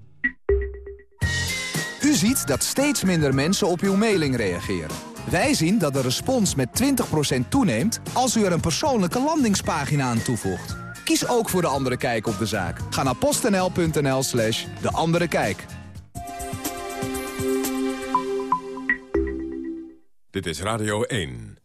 Ziet dat steeds minder mensen op uw mailing reageren. Wij zien dat de respons met 20% toeneemt als u er een persoonlijke landingspagina aan toevoegt. Kies ook voor De Andere Kijk op de zaak. Ga naar postnl.nl slash De Andere Kijk. Dit is Radio 1.